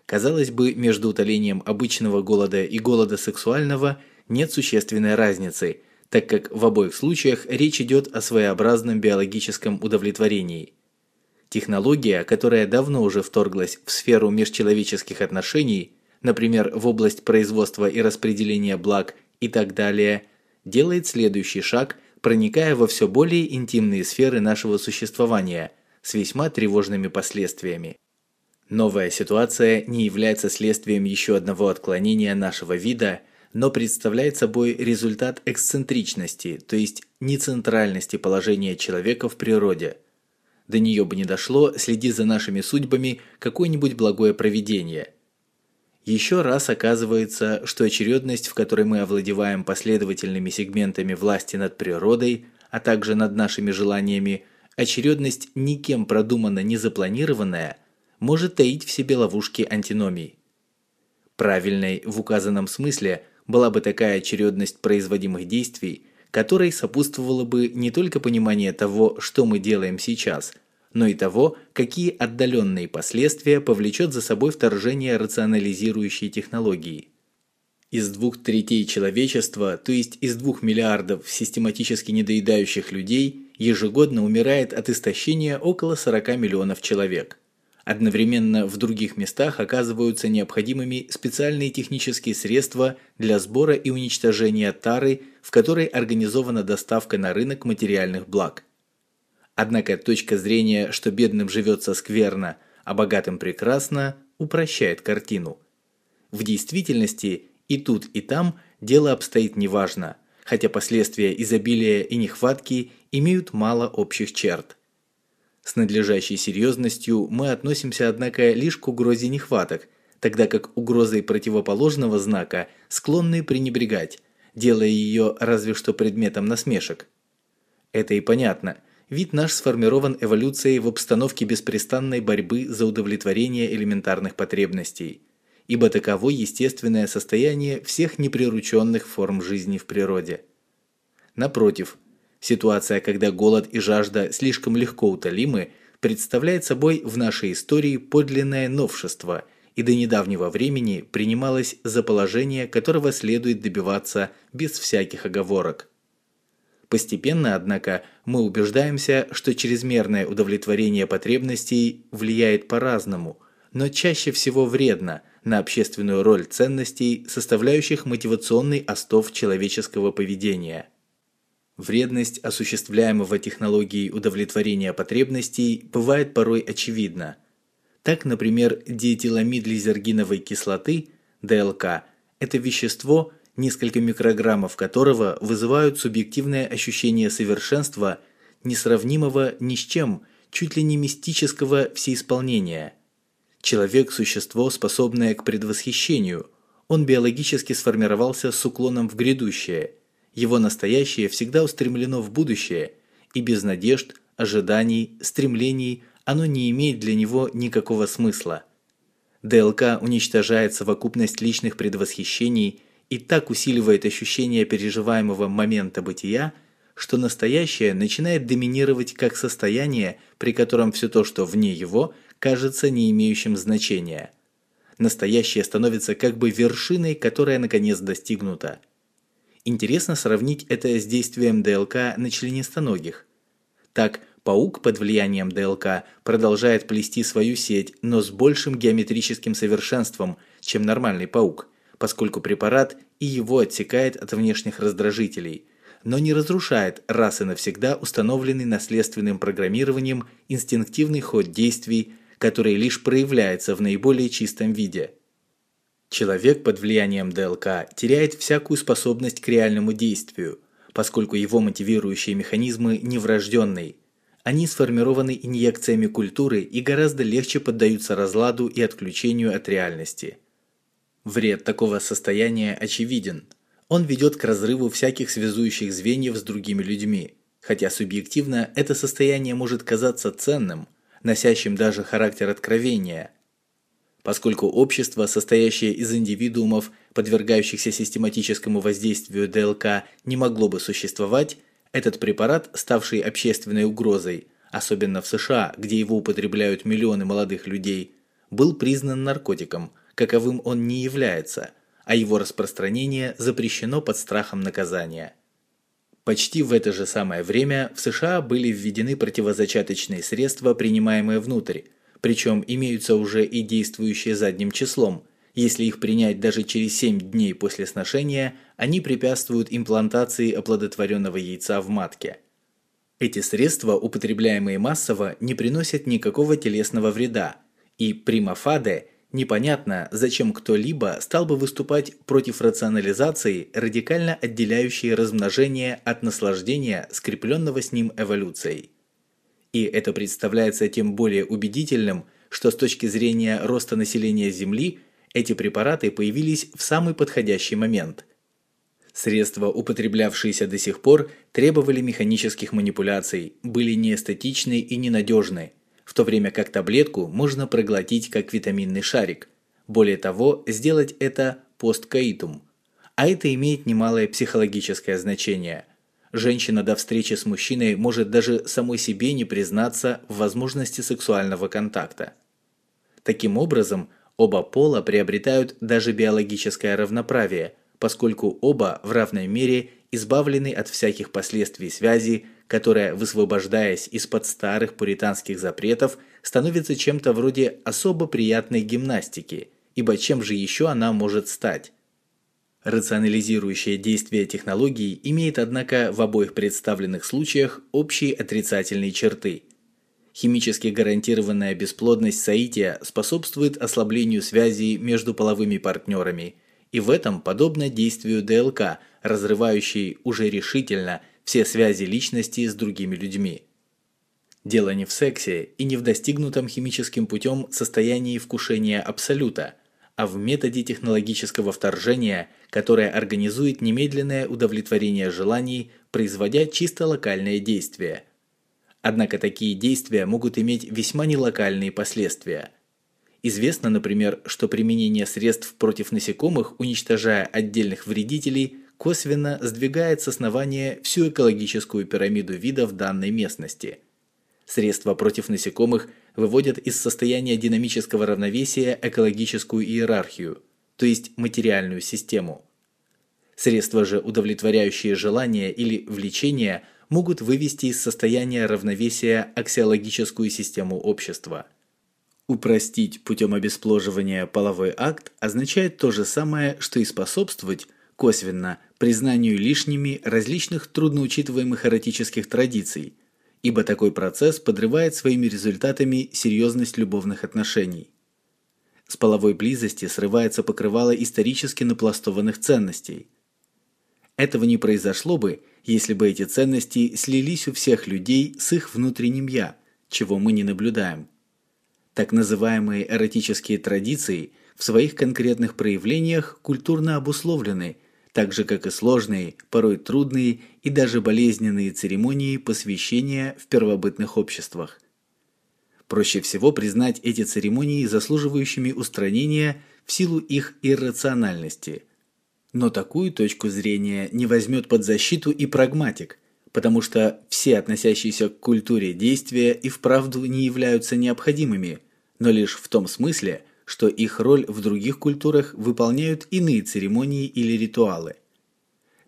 Казалось бы, между утолением обычного голода и голода сексуального нет существенной разницы, так как в обоих случаях речь идет о своеобразном биологическом удовлетворении. Технология, которая давно уже вторглась в сферу межчеловеческих отношений, например, в область производства и распределения благ и так далее, делает следующий шаг, проникая во все более интимные сферы нашего существования с весьма тревожными последствиями. Новая ситуация не является следствием еще одного отклонения нашего вида, но представляет собой результат эксцентричности, то есть нецентральности положения человека в природе. До нее бы не дошло, следи за нашими судьбами какое-нибудь благое провидение – еще раз оказывается, что очередность, в которой мы овладеваем последовательными сегментами власти над природой, а также над нашими желаниями, очередность никем продуманно не запланированная, может таить в себе ловушки антиномий. Правильной в указанном смысле была бы такая очередность производимых действий, которой сопутствовало бы не только понимание того, что мы делаем сейчас – но и того, какие отдаленные последствия повлечет за собой вторжение рационализирующей технологии. Из двух третей человечества, то есть из двух миллиардов систематически недоедающих людей, ежегодно умирает от истощения около 40 миллионов человек. Одновременно в других местах оказываются необходимыми специальные технические средства для сбора и уничтожения тары, в которой организована доставка на рынок материальных благ – Однако точка зрения, что бедным живется скверно, а богатым прекрасно, упрощает картину. В действительности и тут, и там дело обстоит неважно, хотя последствия изобилия и нехватки имеют мало общих черт. С надлежащей серьезностью мы относимся, однако, лишь к угрозе нехваток, тогда как угрозой противоположного знака склонны пренебрегать, делая ее разве что предметом насмешек. Это и понятно – вид наш сформирован эволюцией в обстановке беспрестанной борьбы за удовлетворение элементарных потребностей, ибо таково естественное состояние всех неприрученных форм жизни в природе. Напротив, ситуация, когда голод и жажда слишком легко утолимы, представляет собой в нашей истории подлинное новшество и до недавнего времени принималось за положение, которого следует добиваться без всяких оговорок – Постепенно, однако, мы убеждаемся, что чрезмерное удовлетворение потребностей влияет по-разному, но чаще всего вредно на общественную роль ценностей, составляющих мотивационный остов человеческого поведения. Вредность осуществляемого технологией удовлетворения потребностей бывает порой очевидна. Так, например, диэтиламид лизергиновой кислоты, ДЛК, это вещество – несколько микрограммов которого вызывают субъективное ощущение совершенства, несравнимого ни с чем, чуть ли не мистического всеисполнения. Человек – существо, способное к предвосхищению. Он биологически сформировался с уклоном в грядущее. Его настоящее всегда устремлено в будущее, и без надежд, ожиданий, стремлений оно не имеет для него никакого смысла. ДЛК уничтожает совокупность личных предвосхищений и так усиливает ощущение переживаемого момента бытия, что настоящее начинает доминировать как состояние, при котором все то, что вне его, кажется не имеющим значения. Настоящее становится как бы вершиной, которая наконец достигнута. Интересно сравнить это с действием ДЛК на членистоногих. Так, паук под влиянием ДЛК продолжает плести свою сеть, но с большим геометрическим совершенством, чем нормальный паук, поскольку препарат и его отсекает от внешних раздражителей, но не разрушает раз и навсегда установленный наследственным программированием инстинктивный ход действий, который лишь проявляется в наиболее чистом виде. Человек под влиянием ДЛК теряет всякую способность к реальному действию – поскольку его мотивирующие механизмы не врожденные. Они сформированы инъекциями культуры и гораздо легче поддаются разладу и отключению от реальности. Вред такого состояния очевиден. Он ведет к разрыву всяких связующих звеньев с другими людьми, хотя субъективно это состояние может казаться ценным, носящим даже характер откровения. Поскольку общество, состоящее из индивидуумов, подвергающихся систематическому воздействию ДЛК, не могло бы существовать, этот препарат, ставший общественной угрозой, особенно в США, где его употребляют миллионы молодых людей, был признан наркотиком, каковым он не является, а его распространение запрещено под страхом наказания. Почти в это же самое время в США были введены противозачаточные средства, принимаемые внутрь, причем имеются уже и действующие задним числом – если их принять даже через 7 дней после сношения, они препятствуют имплантации оплодотворенного яйца в матке. Эти средства, употребляемые массово, не приносят никакого телесного вреда, и прима фаде непонятно, зачем кто-либо стал бы выступать против рационализации, радикально отделяющей размножение от наслаждения, скрепленного с ним эволюцией. И это представляется тем более убедительным, что с точки зрения роста населения Земли – эти препараты появились в самый подходящий момент. Средства, употреблявшиеся до сих пор, требовали механических манипуляций, были неэстетичны и ненадежны, то время как таблетку можно проглотить как витаминный шарик. Более того, сделать это посткаитум. А это имеет немалое психологическое значение. Женщина до встречи с мужчиной может даже самой себе не признаться в возможности сексуального контакта. Таким образом, Оба пола приобретают даже биологическое равноправие, поскольку оба в равной мере избавлены от всяких последствий связи, которая, высвобождаясь из-под старых пуританских запретов, становится чем-то вроде особо приятной гимнастики, ибо чем же еще она может стать? Рационализирующее действие технологий имеет, однако, в обоих представленных случаях общие отрицательные черты – Химически гарантированная бесплодность соития способствует ослаблению связей между половыми партнерами, и в этом подобно действию ДЛК, разрывающей уже решительно все связи личности с другими людьми. Дело не в сексе и не в достигнутом химическим путем состоянии вкушения абсолюта, а в методе технологического вторжения, которое организует немедленное удовлетворение желаний, производя чисто локальное действие – Однако такие действия могут иметь весьма нелокальные последствия. Известно, например, что применение средств против насекомых, уничтожая отдельных вредителей, косвенно сдвигает с основания всю экологическую пирамиду видов данной местности. Средства против насекомых выводят из состояния динамического равновесия экологическую иерархию, то есть материальную систему. Средства же, удовлетворяющие желания или влечения – могут вывести из состояния равновесия аксиологическую систему общества. Упростить путем обеспложивания половой акт означает то же самое, что и способствовать косвенно признанию лишними различных трудноучитываемых эротических традиций, ибо такой процесс подрывает своими результатами серьезность любовных отношений. С половой близости срывается покрывало исторически напластованных ценностей. Этого не произошло бы, если бы эти ценности слились у всех людей с их внутренним «я», чего мы не наблюдаем. Так называемые эротические традиции в своих конкретных проявлениях культурно обусловлены, так же как и сложные, порой трудные и даже болезненные церемонии посвящения в первобытных обществах. Проще всего признать эти церемонии заслуживающими устранения в силу их иррациональности. Но такую точку зрения не возьмет под защиту и прагматик, потому что все относящиеся к культуре действия и вправду не являются необходимыми, но лишь в том смысле, что их роль в других культурах выполняют иные церемонии или ритуалы.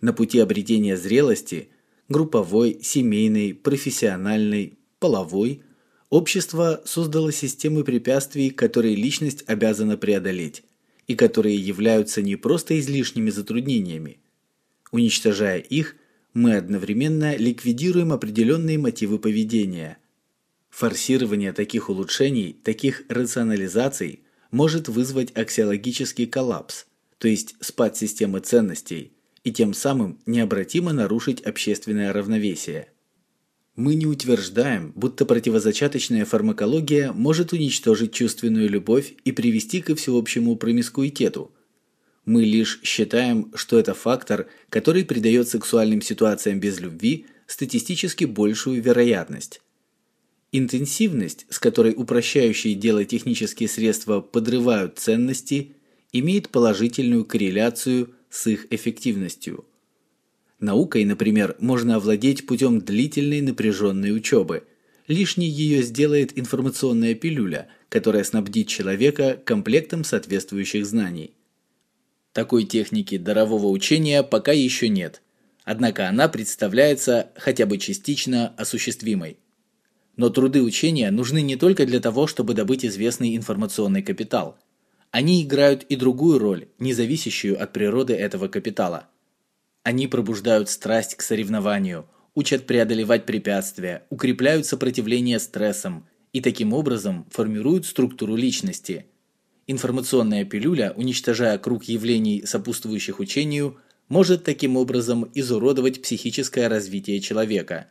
На пути обретения зрелости – групповой, семейной, профессиональной, половой – Общество создало системы препятствий, которые личность обязана преодолеть, и которые являются не просто излишними затруднениями. Уничтожая их, мы одновременно ликвидируем определенные мотивы поведения. Форсирование таких улучшений, таких рационализаций может вызвать аксиологический коллапс, то есть спад системы ценностей, и тем самым необратимо нарушить общественное равновесие. Мы не утверждаем, будто противозачаточная фармакология может уничтожить чувственную любовь и привести ко всеобщему промискуитету. Мы лишь считаем, что это фактор, который придает сексуальным ситуациям без любви статистически большую вероятность. Интенсивность, с которой упрощающие дело технические средства подрывают ценности, имеет положительную корреляцию с их эффективностью – Наукой, например, можно овладеть путем длительной напряженной учебы. Лишней ее сделает информационная пилюля, которая снабдит человека комплектом соответствующих знаний. Такой техники дарового учения пока еще нет. Однако она представляется хотя бы частично осуществимой. Но труды учения нужны не только для того, чтобы добыть известный информационный капитал. Они играют и другую роль, не зависящую от природы этого капитала – они пробуждают страсть к соревнованию, учат преодолевать препятствия, укрепляют сопротивление стрессам и таким образом формируют структуру личности. Информационная пилюля, уничтожая круг явлений, сопутствующих учению, может таким образом изуродовать психическое развитие человека.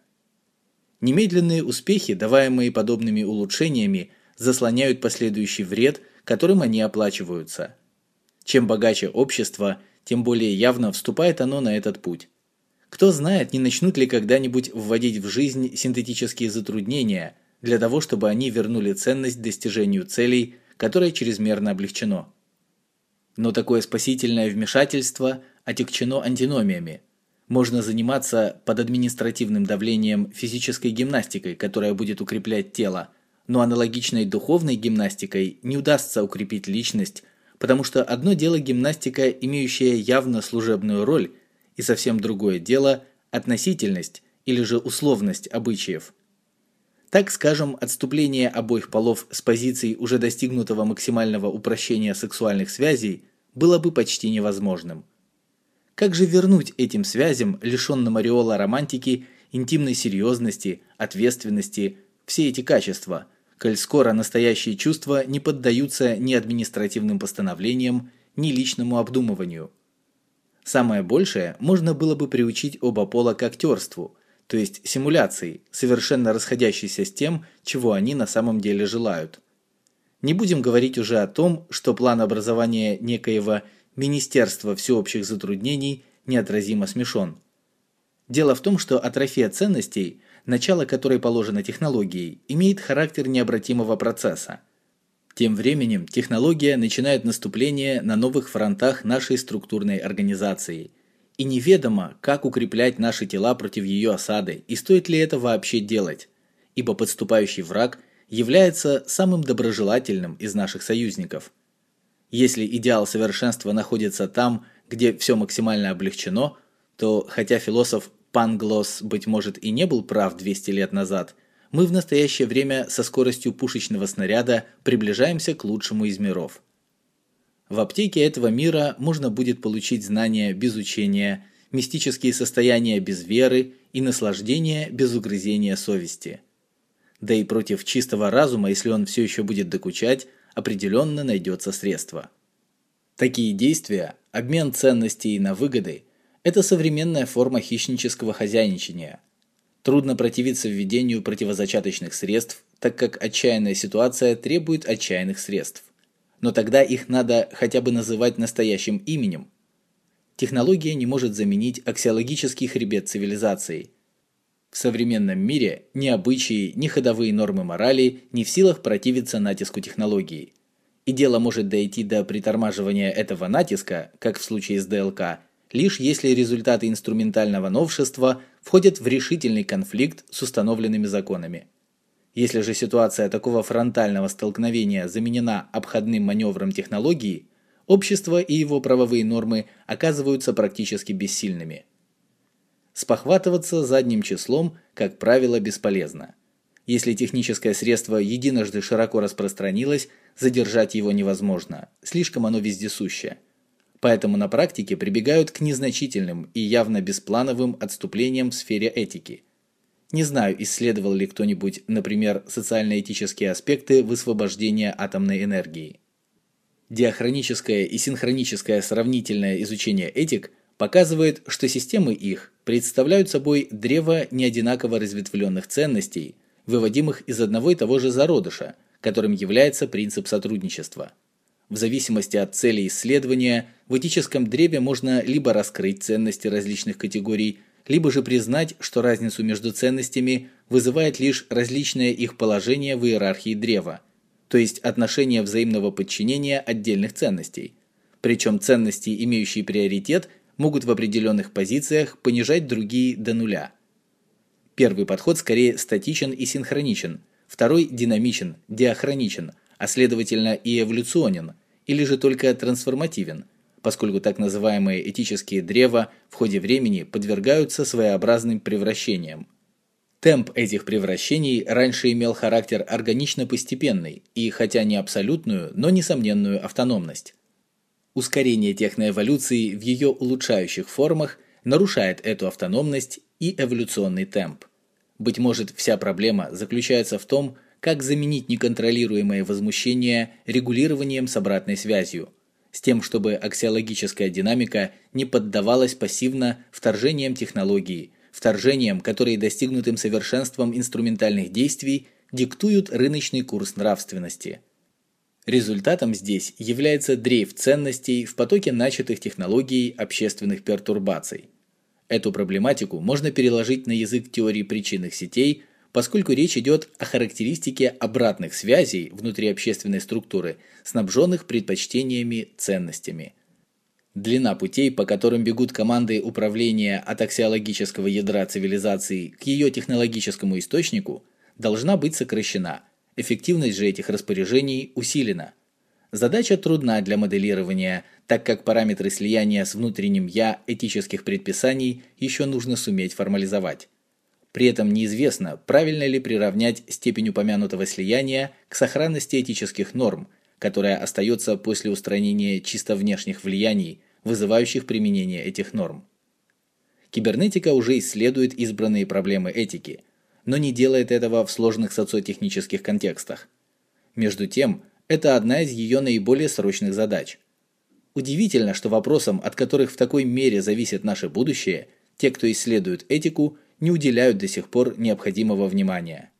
Немедленные успехи, даваемые подобными улучшениями, заслоняют последующий вред, которым они оплачиваются. Чем богаче общество, тем более явно вступает оно на этот путь. Кто знает, не начнут ли когда-нибудь вводить в жизнь синтетические затруднения для того, чтобы они вернули ценность достижению целей, которое чрезмерно облегчено. Но такое спасительное вмешательство отягчено антиномиями. Можно заниматься под административным давлением физической гимнастикой, которая будет укреплять тело, но аналогичной духовной гимнастикой не удастся укрепить личность потому что одно дело гимнастика, имеющая явно служебную роль, и совсем другое дело относительность или же условность обычаев. Так скажем, отступление обоих полов с позиций уже достигнутого максимального упрощения сексуальных связей было бы почти невозможным. Как же вернуть этим связям, лишенным ореола романтики, интимной серьезности, ответственности, все эти качества – коль скоро настоящие чувства не поддаются ни административным постановлениям, ни личному обдумыванию. Самое большее можно было бы приучить оба пола к актерству, то есть симуляции, совершенно расходящейся с тем, чего они на самом деле желают. Не будем говорить уже о том, что план образования некоего Министерства всеобщих затруднений неотразимо смешон. Дело в том, что атрофия ценностей – начало которой положено технологией, имеет характер необратимого процесса. Тем временем технология начинает наступление на новых фронтах нашей структурной организации. И неведомо, как укреплять наши тела против ее осады и стоит ли это вообще делать, ибо подступающий враг является самым доброжелательным из наших союзников. Если идеал совершенства находится там, где все максимально облегчено, то хотя философ Панглос, быть может, и не был прав 200 лет назад, мы в настоящее время со скоростью пушечного снаряда приближаемся к лучшему из миров. В аптеке этого мира можно будет получить знания без учения, мистические состояния без веры и наслаждение без угрызения совести. Да и против чистого разума, если он все еще будет докучать, определенно найдется средство. Такие действия, обмен ценностей на выгоды – это современная форма хищнического хозяйничания. Трудно противиться введению противозачаточных средств, так как отчаянная ситуация требует отчаянных средств. Но тогда их надо хотя бы называть настоящим именем. Технология не может заменить аксиологический хребет цивилизации. В современном мире ни обычаи, ни ходовые нормы морали не в силах противиться натиску технологии. И дело может дойти до притормаживания этого натиска, как в случае с ДЛК, лишь если результаты инструментального новшества входят в решительный конфликт с установленными законами. Если же ситуация такого фронтального столкновения заменена обходным маневром технологии, общество и его правовые нормы оказываются практически бессильными. Спохватываться задним числом, как правило, бесполезно. Если техническое средство единожды широко распространилось, задержать его невозможно, слишком оно вездесущее. Поэтому на практике прибегают к незначительным и явно бесплановым отступлениям в сфере этики. Не знаю, исследовал ли кто-нибудь, например, социально-этические аспекты высвобождения атомной энергии. Диахроническое и синхроническое сравнительное изучение этик показывает, что системы их представляют собой древо неодинаково разветвленных ценностей, выводимых из одного и того же зародыша, которым является принцип сотрудничества – в зависимости от цели исследования, в этическом древе можно либо раскрыть ценности различных категорий, либо же признать, что разницу между ценностями вызывает лишь различное их положение в иерархии древа, то есть отношение взаимного подчинения отдельных ценностей. Причем ценности, имеющие приоритет, могут в определенных позициях понижать другие до нуля. Первый подход скорее статичен и синхроничен, второй динамичен, диахроничен – а следовательно и эволюционен, или же только трансформативен, поскольку так называемые этические древа в ходе времени подвергаются своеобразным превращениям. Темп этих превращений раньше имел характер органично-постепенный и, хотя не абсолютную, но несомненную автономность. Ускорение техноэволюции в ее улучшающих формах нарушает эту автономность и эволюционный темп. Быть может, вся проблема заключается в том, как заменить неконтролируемое возмущение регулированием с обратной связью, с тем, чтобы аксиологическая динамика не поддавалась пассивно вторжениям технологии, вторжениям, которые достигнутым совершенством инструментальных действий диктуют рыночный курс нравственности. Результатом здесь является дрейф ценностей в потоке начатых технологий общественных пертурбаций. Эту проблематику можно переложить на язык теории причинных сетей – поскольку речь идет о характеристике обратных связей внутри общественной структуры, снабженных предпочтениями ценностями. Длина путей, по которым бегут команды управления от аксиологического ядра цивилизации к ее технологическому источнику, должна быть сокращена. Эффективность же этих распоряжений усилена. Задача трудна для моделирования, так как параметры слияния с внутренним «я» этических предписаний еще нужно суметь формализовать. При этом неизвестно, правильно ли приравнять степень упомянутого слияния к сохранности этических норм, которая остается после устранения чисто внешних влияний, вызывающих применение этих норм. Кибернетика уже исследует избранные проблемы этики, но не делает этого в сложных социотехнических контекстах. Между тем, это одна из ее наиболее срочных задач. Удивительно, что вопросам, от которых в такой мере зависит наше будущее, те, кто исследует этику, не уделяют до сих пор необходимого внимания.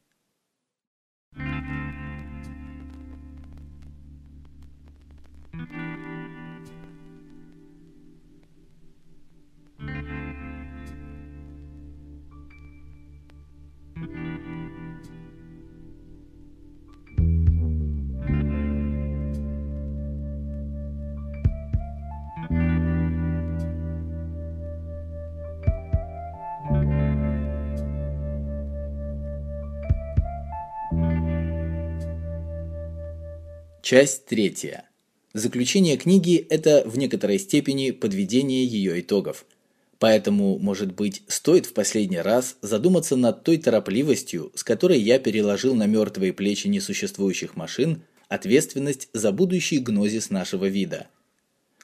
Часть третья. Заключение книги – это в некоторой степени подведение ее итогов. Поэтому, может быть, стоит в последний раз задуматься над той торопливостью, с которой я переложил на мертвые плечи несуществующих машин ответственность за будущий гнозис нашего вида.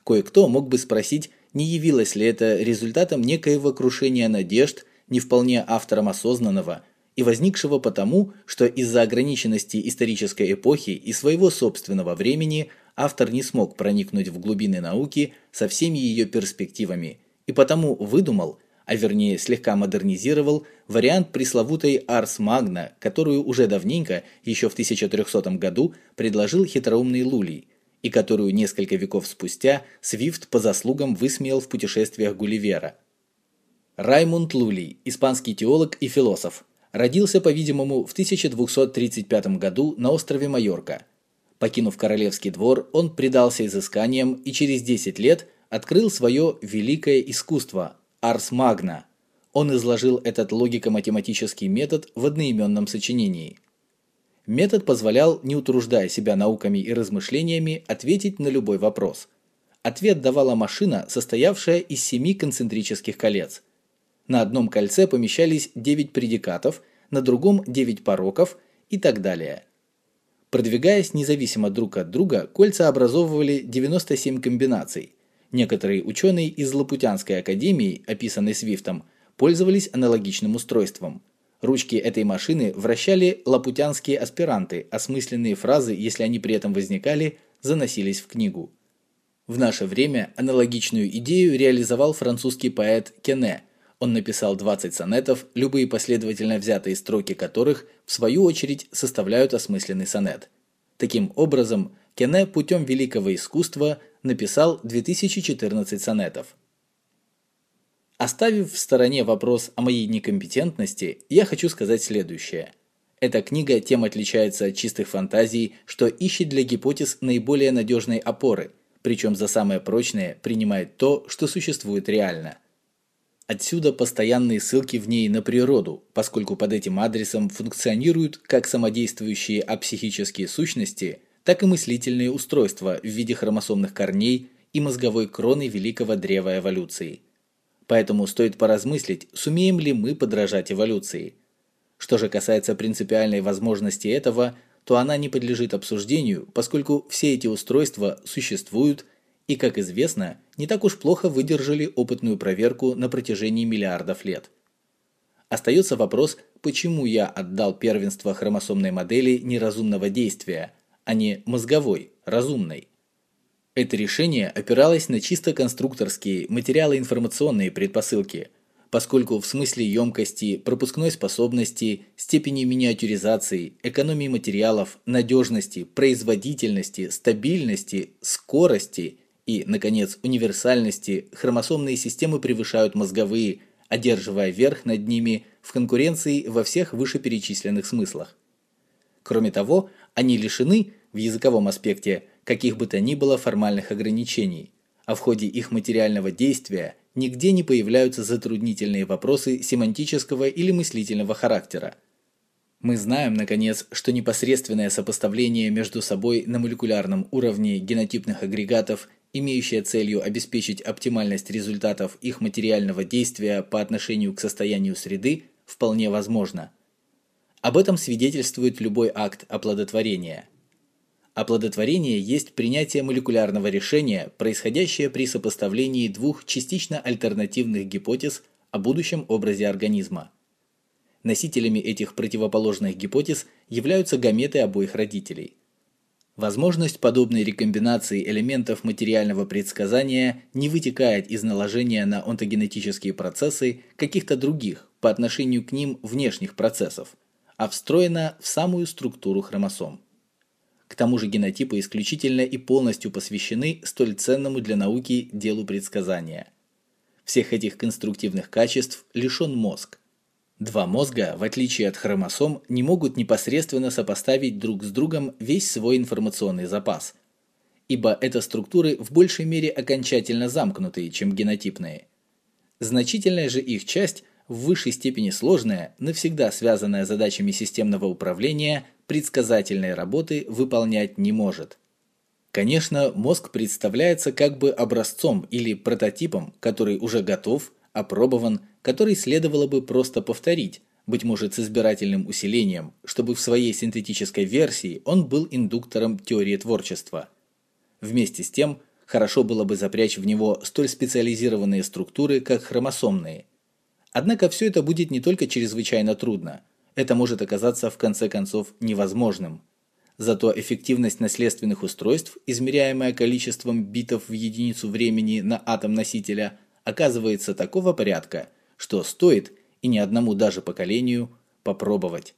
Кое-кто мог бы спросить, не явилось ли это результатом некоего крушения надежд, не вполне автором осознанного – и возникшего потому, что из-за ограниченности исторической эпохи и своего собственного времени автор не смог проникнуть в глубины науки со всеми ее перспективами, и потому выдумал, а вернее слегка модернизировал вариант пресловутой Ars Magna, которую уже давненько, еще в 1300 году, предложил хитроумный Лулий, и которую несколько веков спустя Свифт по заслугам высмеял в путешествиях Гулливера. Раймунд Лулий, испанский теолог и философ, родился, по-видимому, в 1235 году на острове Майорка. Покинув королевский двор, он предался изысканиям и через 10 лет открыл свое великое искусство Ars Magna. Он изложил этот логико-математический метод в одноименном сочинении. Метод позволял, не утруждая себя науками и размышлениями, ответить на любой вопрос. Ответ давала машина, состоявшая из семи концентрических колец. На одном кольце помещались 9 предикатов, на другом 9 пороков и так далее. Продвигаясь независимо друг от друга, кольца образовывали 97 комбинаций. Некоторые ученые из Лапутянской академии, описанной Свифтом, пользовались аналогичным устройством – Ручки этой машины вращали лапутянские аспиранты, осмысленные фразы, если они при этом возникали, заносились в книгу. В наше время аналогичную идею реализовал французский поэт Кене. Он написал 20 сонетов, любые последовательно взятые строки которых, в свою очередь, составляют осмысленный сонет. Таким образом, Кене путем великого искусства написал 2014 сонетов. Оставив в стороне вопрос о моей некомпетентности, я хочу сказать следующее. Эта книга тем отличается от чистых фантазий, что ищет для гипотез наиболее надежной опоры, причем за самое прочное принимает то, что существует реально. Отсюда постоянные ссылки в ней на природу, поскольку под этим адресом функционируют как самодействующие апсихические сущности, так и мыслительные устройства в виде хромосомных корней и мозговой кроны великого древа эволюции – Поэтому стоит поразмыслить, сумеем ли мы подражать эволюции. Что же касается принципиальной возможности этого, то она не подлежит обсуждению, поскольку все эти устройства существуют и, как известно, не так уж плохо выдержали опытную проверку на протяжении миллиардов лет. Остается вопрос, почему я отдал первенство хромосомной модели неразумного действия, а не мозговой, разумной. Это решение опиралось на чисто конструкторские материало-информационные предпосылки, поскольку в смысле емкости, пропускной способности, степени миниатюризации, экономии материалов, надежности, производительности, стабильности, скорости и, наконец, универсальности хромосомные системы превышают мозговые, одерживая верх над ними в конкуренции во всех вышеперечисленных смыслах. Кроме того, они лишены, в языковом аспекте, каких бы то ни было формальных ограничений, а в ходе их материального действия нигде не появляются затруднительные вопросы семантического или мыслительного характера. Мы знаем, наконец, что непосредственное сопоставление между собой на молекулярном уровне генотипных агрегатов, имеющее целью обеспечить оптимальность результатов их материального действия по отношению к состоянию среды, вполне возможно. Об этом свидетельствует любой акт оплодотворения – Оплодотворение есть принятие молекулярного решения, происходящее при сопоставлении двух частично альтернативных гипотез о будущем образе организма. Носителями этих противоположных гипотез являются гаметы обоих родителей. Возможность подобной рекомбинации элементов материального предсказания не вытекает из наложения на онтогенетические процессы каких-то других по отношению к ним внешних процессов, а встроена в самую структуру хромосом. К тому же генотипы исключительно и полностью посвящены столь ценному для науки делу предсказания. Всех этих конструктивных качеств лишен мозг. Два мозга, в отличие от хромосом, не могут непосредственно сопоставить друг с другом весь свой информационный запас, ибо это структуры в большей мере окончательно замкнутые, чем генотипные. Значительная же их часть в высшей степени сложная, навсегда связанная задачами системного управления, предсказательной работы выполнять не может. Конечно, мозг представляется как бы образцом или прототипом, который уже готов, опробован, который следовало бы просто повторить, быть может с избирательным усилением, чтобы в своей синтетической версии он был индуктором теории творчества. Вместе с тем, хорошо было бы запрячь в него столь специализированные структуры, как хромосомные. Однако все это будет не только чрезвычайно трудно – это может оказаться в конце концов невозможным. Зато эффективность наследственных устройств, измеряемая количеством битов в единицу времени на атом носителя, оказывается такого порядка, что стоит, и ни одному даже поколению, попробовать.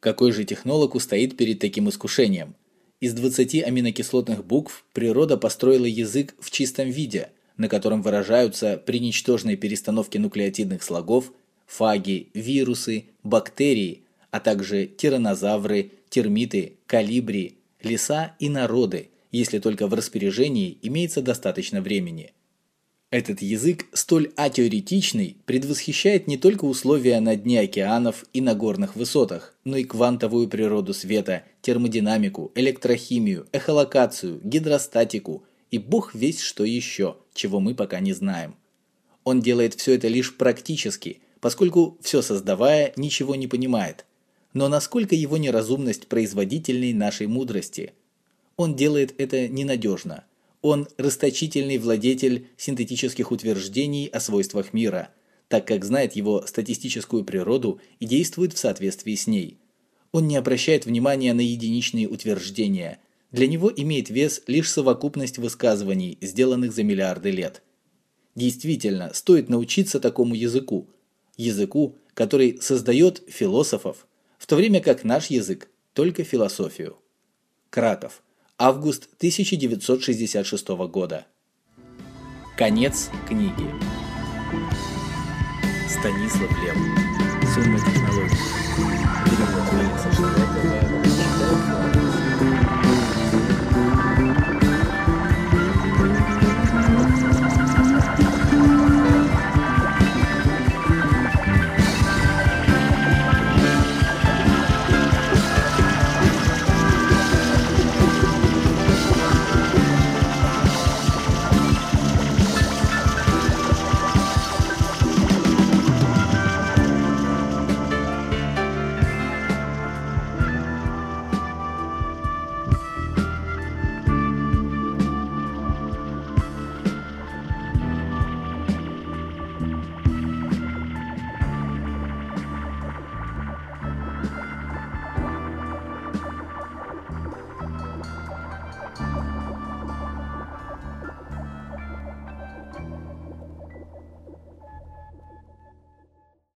Какой же технолог устоит перед таким искушением? Из 20 аминокислотных букв природа построила язык в чистом виде, на котором выражаются при ничтожной перестановке нуклеотидных слогов фаги, вирусы, бактерии, а также тиранозавры, термиты, калибри, леса и народы, если только в распоряжении имеется достаточно времени – этот язык, столь атеоретичный, предвосхищает не только условия на дне океанов и на горных высотах, но и квантовую природу света, термодинамику, электрохимию, эхолокацию, гидростатику и бог весь что еще, чего мы пока не знаем. Он делает все это лишь практически, поскольку все создавая, ничего не понимает. Но насколько его неразумность производительней нашей мудрости? Он делает это ненадежно – он расточительный владетель синтетических утверждений о свойствах мира, так как знает его статистическую природу и действует в соответствии с ней. Он не обращает внимания на единичные утверждения. Для него имеет вес лишь совокупность высказываний, сделанных за миллиарды лет. Действительно, стоит научиться такому языку. Языку, который создает философов, в то время как наш язык – только философию. Краков – Август 1966 года. Конец книги. Станислав Лев. Сумма технологий.